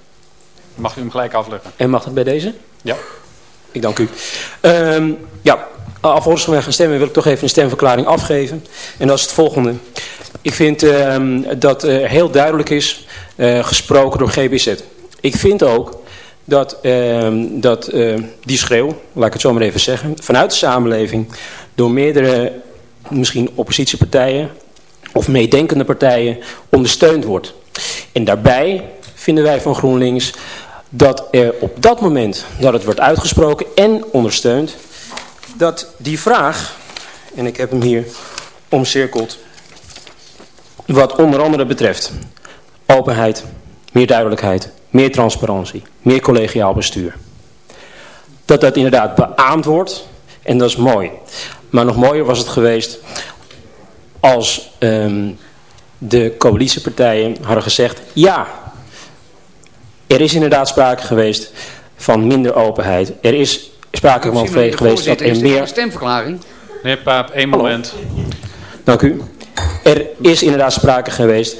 Mag u hem gelijk afleggen? En mag dat bij deze? Ja. Ik dank u. Um, ja, alvorens we gaan stemmen wil ik toch even een stemverklaring afgeven. En dat is het volgende. Ik vind um, dat uh, heel duidelijk is uh, gesproken door GBZ. Ik vind ook dat, uh, dat uh, die schreeuw, laat ik het zo maar even zeggen, vanuit de samenleving door meerdere misschien oppositiepartijen of meedenkende partijen ondersteund wordt. En daarbij vinden wij van GroenLinks dat er op dat moment dat het wordt uitgesproken en ondersteund, dat die vraag, en ik heb hem hier omcirkeld, wat onder andere betreft openheid, meer duidelijkheid, meer transparantie, meer collegiaal bestuur. Dat dat inderdaad beaamd wordt en dat is mooi. Maar nog mooier was het geweest als um, de coalitiepartijen hadden gezegd... ja, er is inderdaad sprake geweest van minder openheid. Er is sprake van geweest dat er meer... Een stemverklaring. Meneer Paap, één moment. Dank u. Er is inderdaad sprake geweest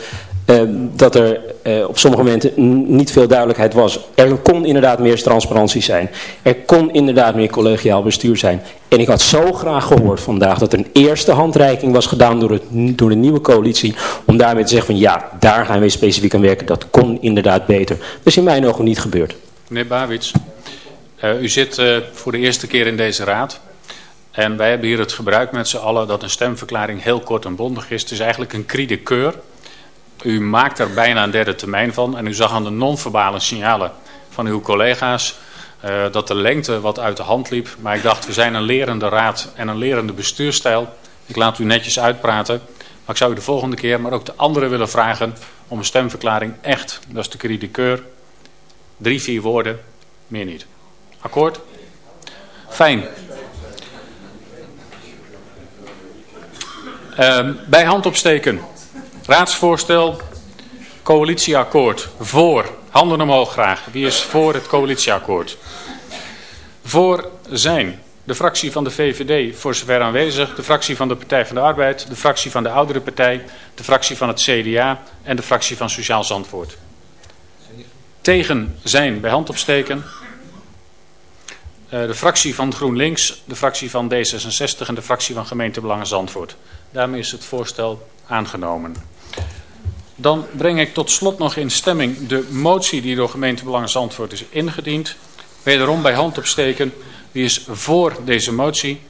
dat er uh, op sommige momenten niet veel duidelijkheid was. Er kon inderdaad meer transparantie zijn. Er kon inderdaad meer collegiaal bestuur zijn. En ik had zo graag gehoord vandaag dat er een eerste handreiking was gedaan door, het, door de nieuwe coalitie. Om daarmee te zeggen van ja, daar gaan we specifiek aan werken. Dat kon inderdaad beter. Dat is in mijn ogen niet gebeurd. Meneer Bawits, uh, u zit voor de eerste keer in deze raad. En wij hebben hier het gebruik met z'n allen dat een stemverklaring heel kort en bondig is. Het is eigenlijk een de keur. U maakt er bijna een derde termijn van en u zag aan de non-verbale signalen van uw collega's uh, dat de lengte wat uit de hand liep. Maar ik dacht, we zijn een lerende raad en een lerende bestuurstijl. Ik laat u netjes uitpraten. Maar ik zou u de volgende keer, maar ook de anderen willen vragen om een stemverklaring echt, dat is de cri de keur, drie, vier woorden, meer niet. Akkoord? Fijn. Uh, bij hand opsteken. Raadsvoorstel, coalitieakkoord. Voor. Handen omhoog graag. Wie is voor het coalitieakkoord? Voor zijn de fractie van de VVD voor zover aanwezig, de fractie van de Partij van de Arbeid, de fractie van de Oudere Partij, de fractie van het CDA en de fractie van Sociaal Zandvoort. Tegen zijn bij hand opsteken. Uh, de fractie van GroenLinks, de fractie van D66 en de fractie van Gemeentebelangen Zandvoort. Daarmee is het voorstel aangenomen. Dan breng ik tot slot nog in stemming de motie die door gemeentebelangen Zandvoort is ingediend. Wederom bij hand opsteken. Wie is voor deze motie?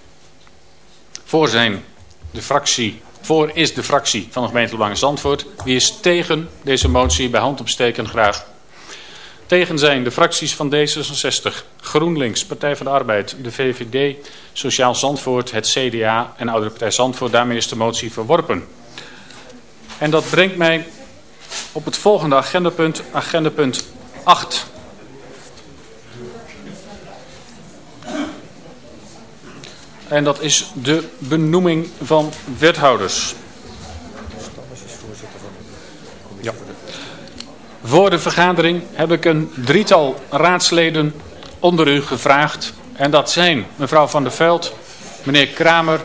Voor zijn de fractie. Voor is de fractie van de gemeentebelangen Zandvoort. Wie is tegen deze motie? Bij hand opsteken graag. Tegen zijn de fracties van D66, GroenLinks, Partij van de Arbeid, de VVD, Sociaal Zandvoort, het CDA en Oudere Partij Zandvoort. Daarmee is de motie verworpen. En dat brengt mij op het volgende agendapunt, agendapunt 8. En dat is de benoeming van wethouders. Ja. Voor de vergadering heb ik een drietal raadsleden onder u gevraagd. En dat zijn mevrouw Van der Veld, meneer Kramer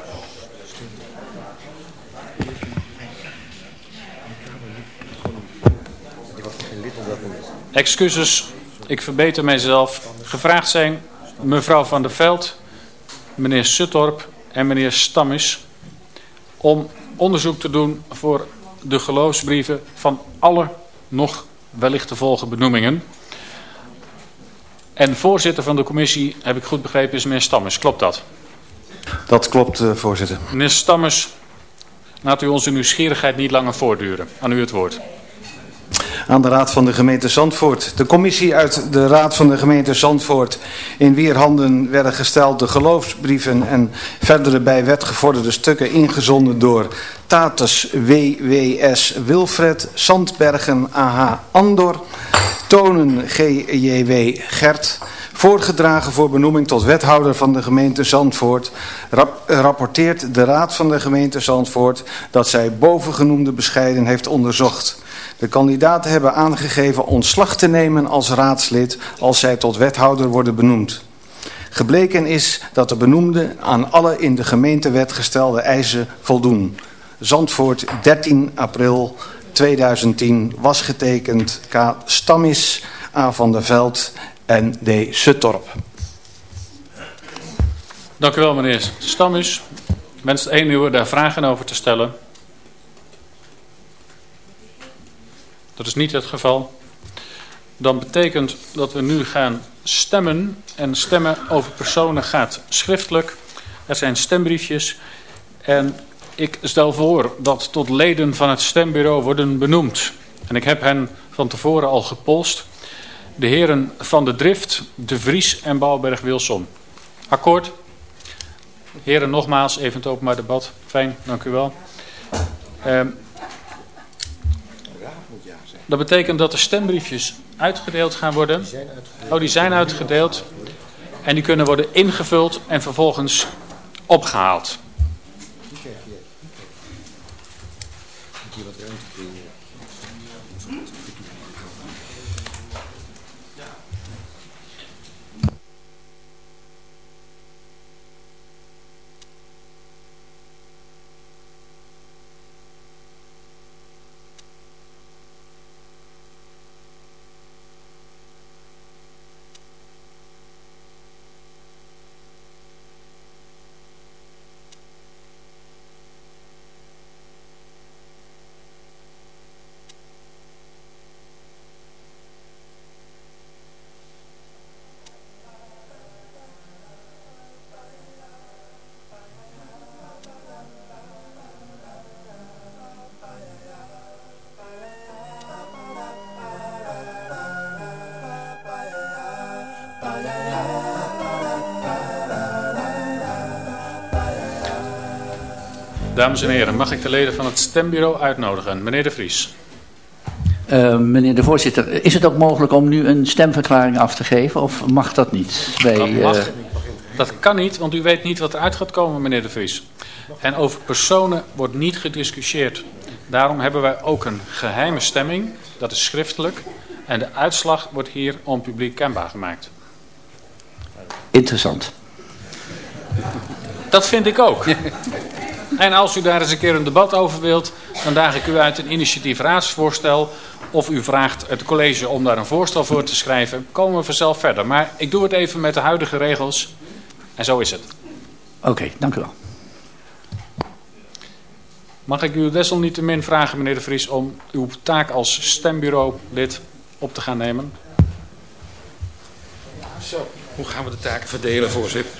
excuses, ik verbeter mijzelf, gevraagd zijn mevrouw Van der Veld, meneer Suttorp en meneer Stammis om onderzoek te doen voor de geloofsbrieven van alle nog wellicht te volgen benoemingen. En voorzitter van de commissie, heb ik goed begrepen, is meneer Stammes. Klopt dat? Dat klopt, uh, voorzitter. Meneer Stammes, laat u onze nieuwsgierigheid niet langer voortduren. Aan u het woord aan de Raad van de gemeente Zandvoort. De commissie uit de Raad van de gemeente Zandvoort in wier handen werden gesteld de geloofsbrieven en verdere bij wet gevorderde stukken ingezonden door Tatus WWS Wilfred, Sandbergen AH Andor, Tonen GJW Gert, voorgedragen voor benoeming tot wethouder van de gemeente Zandvoort, rap rapporteert de Raad van de gemeente Zandvoort dat zij bovengenoemde bescheiden heeft onderzocht. De kandidaten hebben aangegeven ontslag te nemen als raadslid als zij tot wethouder worden benoemd. Gebleken is dat de benoemden aan alle in de gemeentewet gestelde eisen voldoen. Zandvoort 13 april 2010 was getekend K. Stammis, A. van der Veld en D. Suttorp. Dank u wel, meneer Stammis. Wenst één uur daar vragen over te stellen? Dat is niet het geval. Dan betekent dat we nu gaan stemmen. En stemmen over personen gaat schriftelijk. Er zijn stembriefjes. En ik stel voor dat tot leden van het stembureau worden benoemd. En ik heb hen van tevoren al gepolst. De heren Van de Drift, De Vries en Bouwberg-Wilson. Akkoord? Heren, nogmaals, even het openbaar debat. Fijn, dank u wel. Uh, dat betekent dat de stembriefjes uitgedeeld gaan worden. Oh, die zijn uitgedeeld. En die kunnen worden ingevuld en vervolgens opgehaald. Dames en heren, mag ik de leden van het stembureau uitnodigen? Meneer De Vries. Uh, meneer de voorzitter, is het ook mogelijk om nu een stemverklaring af te geven of mag dat niet? Bij, dat, mag. Uh... dat kan niet, want u weet niet wat eruit gaat komen, meneer De Vries. En over personen wordt niet gediscussieerd. Daarom hebben wij ook een geheime stemming, dat is schriftelijk. En de uitslag wordt hier onpubliek kenbaar gemaakt. Interessant. Dat vind ik ook. En als u daar eens een keer een debat over wilt, dan daag ik u uit een initiatief raadsvoorstel. Of u vraagt het college om daar een voorstel voor te schrijven. Komen we vanzelf verder. Maar ik doe het even met de huidige regels. En zo is het. Oké, dank u wel. Mag ik u desalniettemin vragen, meneer De Vries, om uw taak als stembureau lid op te gaan nemen? Zo, hoe gaan we de taken verdelen, voorzitter?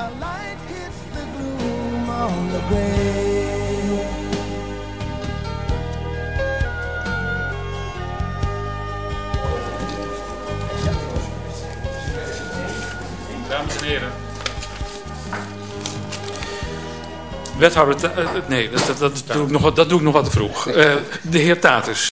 A light hits the gloom on the grave. Dames en heren. Wethouder, eh, eh, nee, dat, dat, dat, doe ik nog, wat, dat doe ik nog wat te vroeg. Uh, de heer Tatus.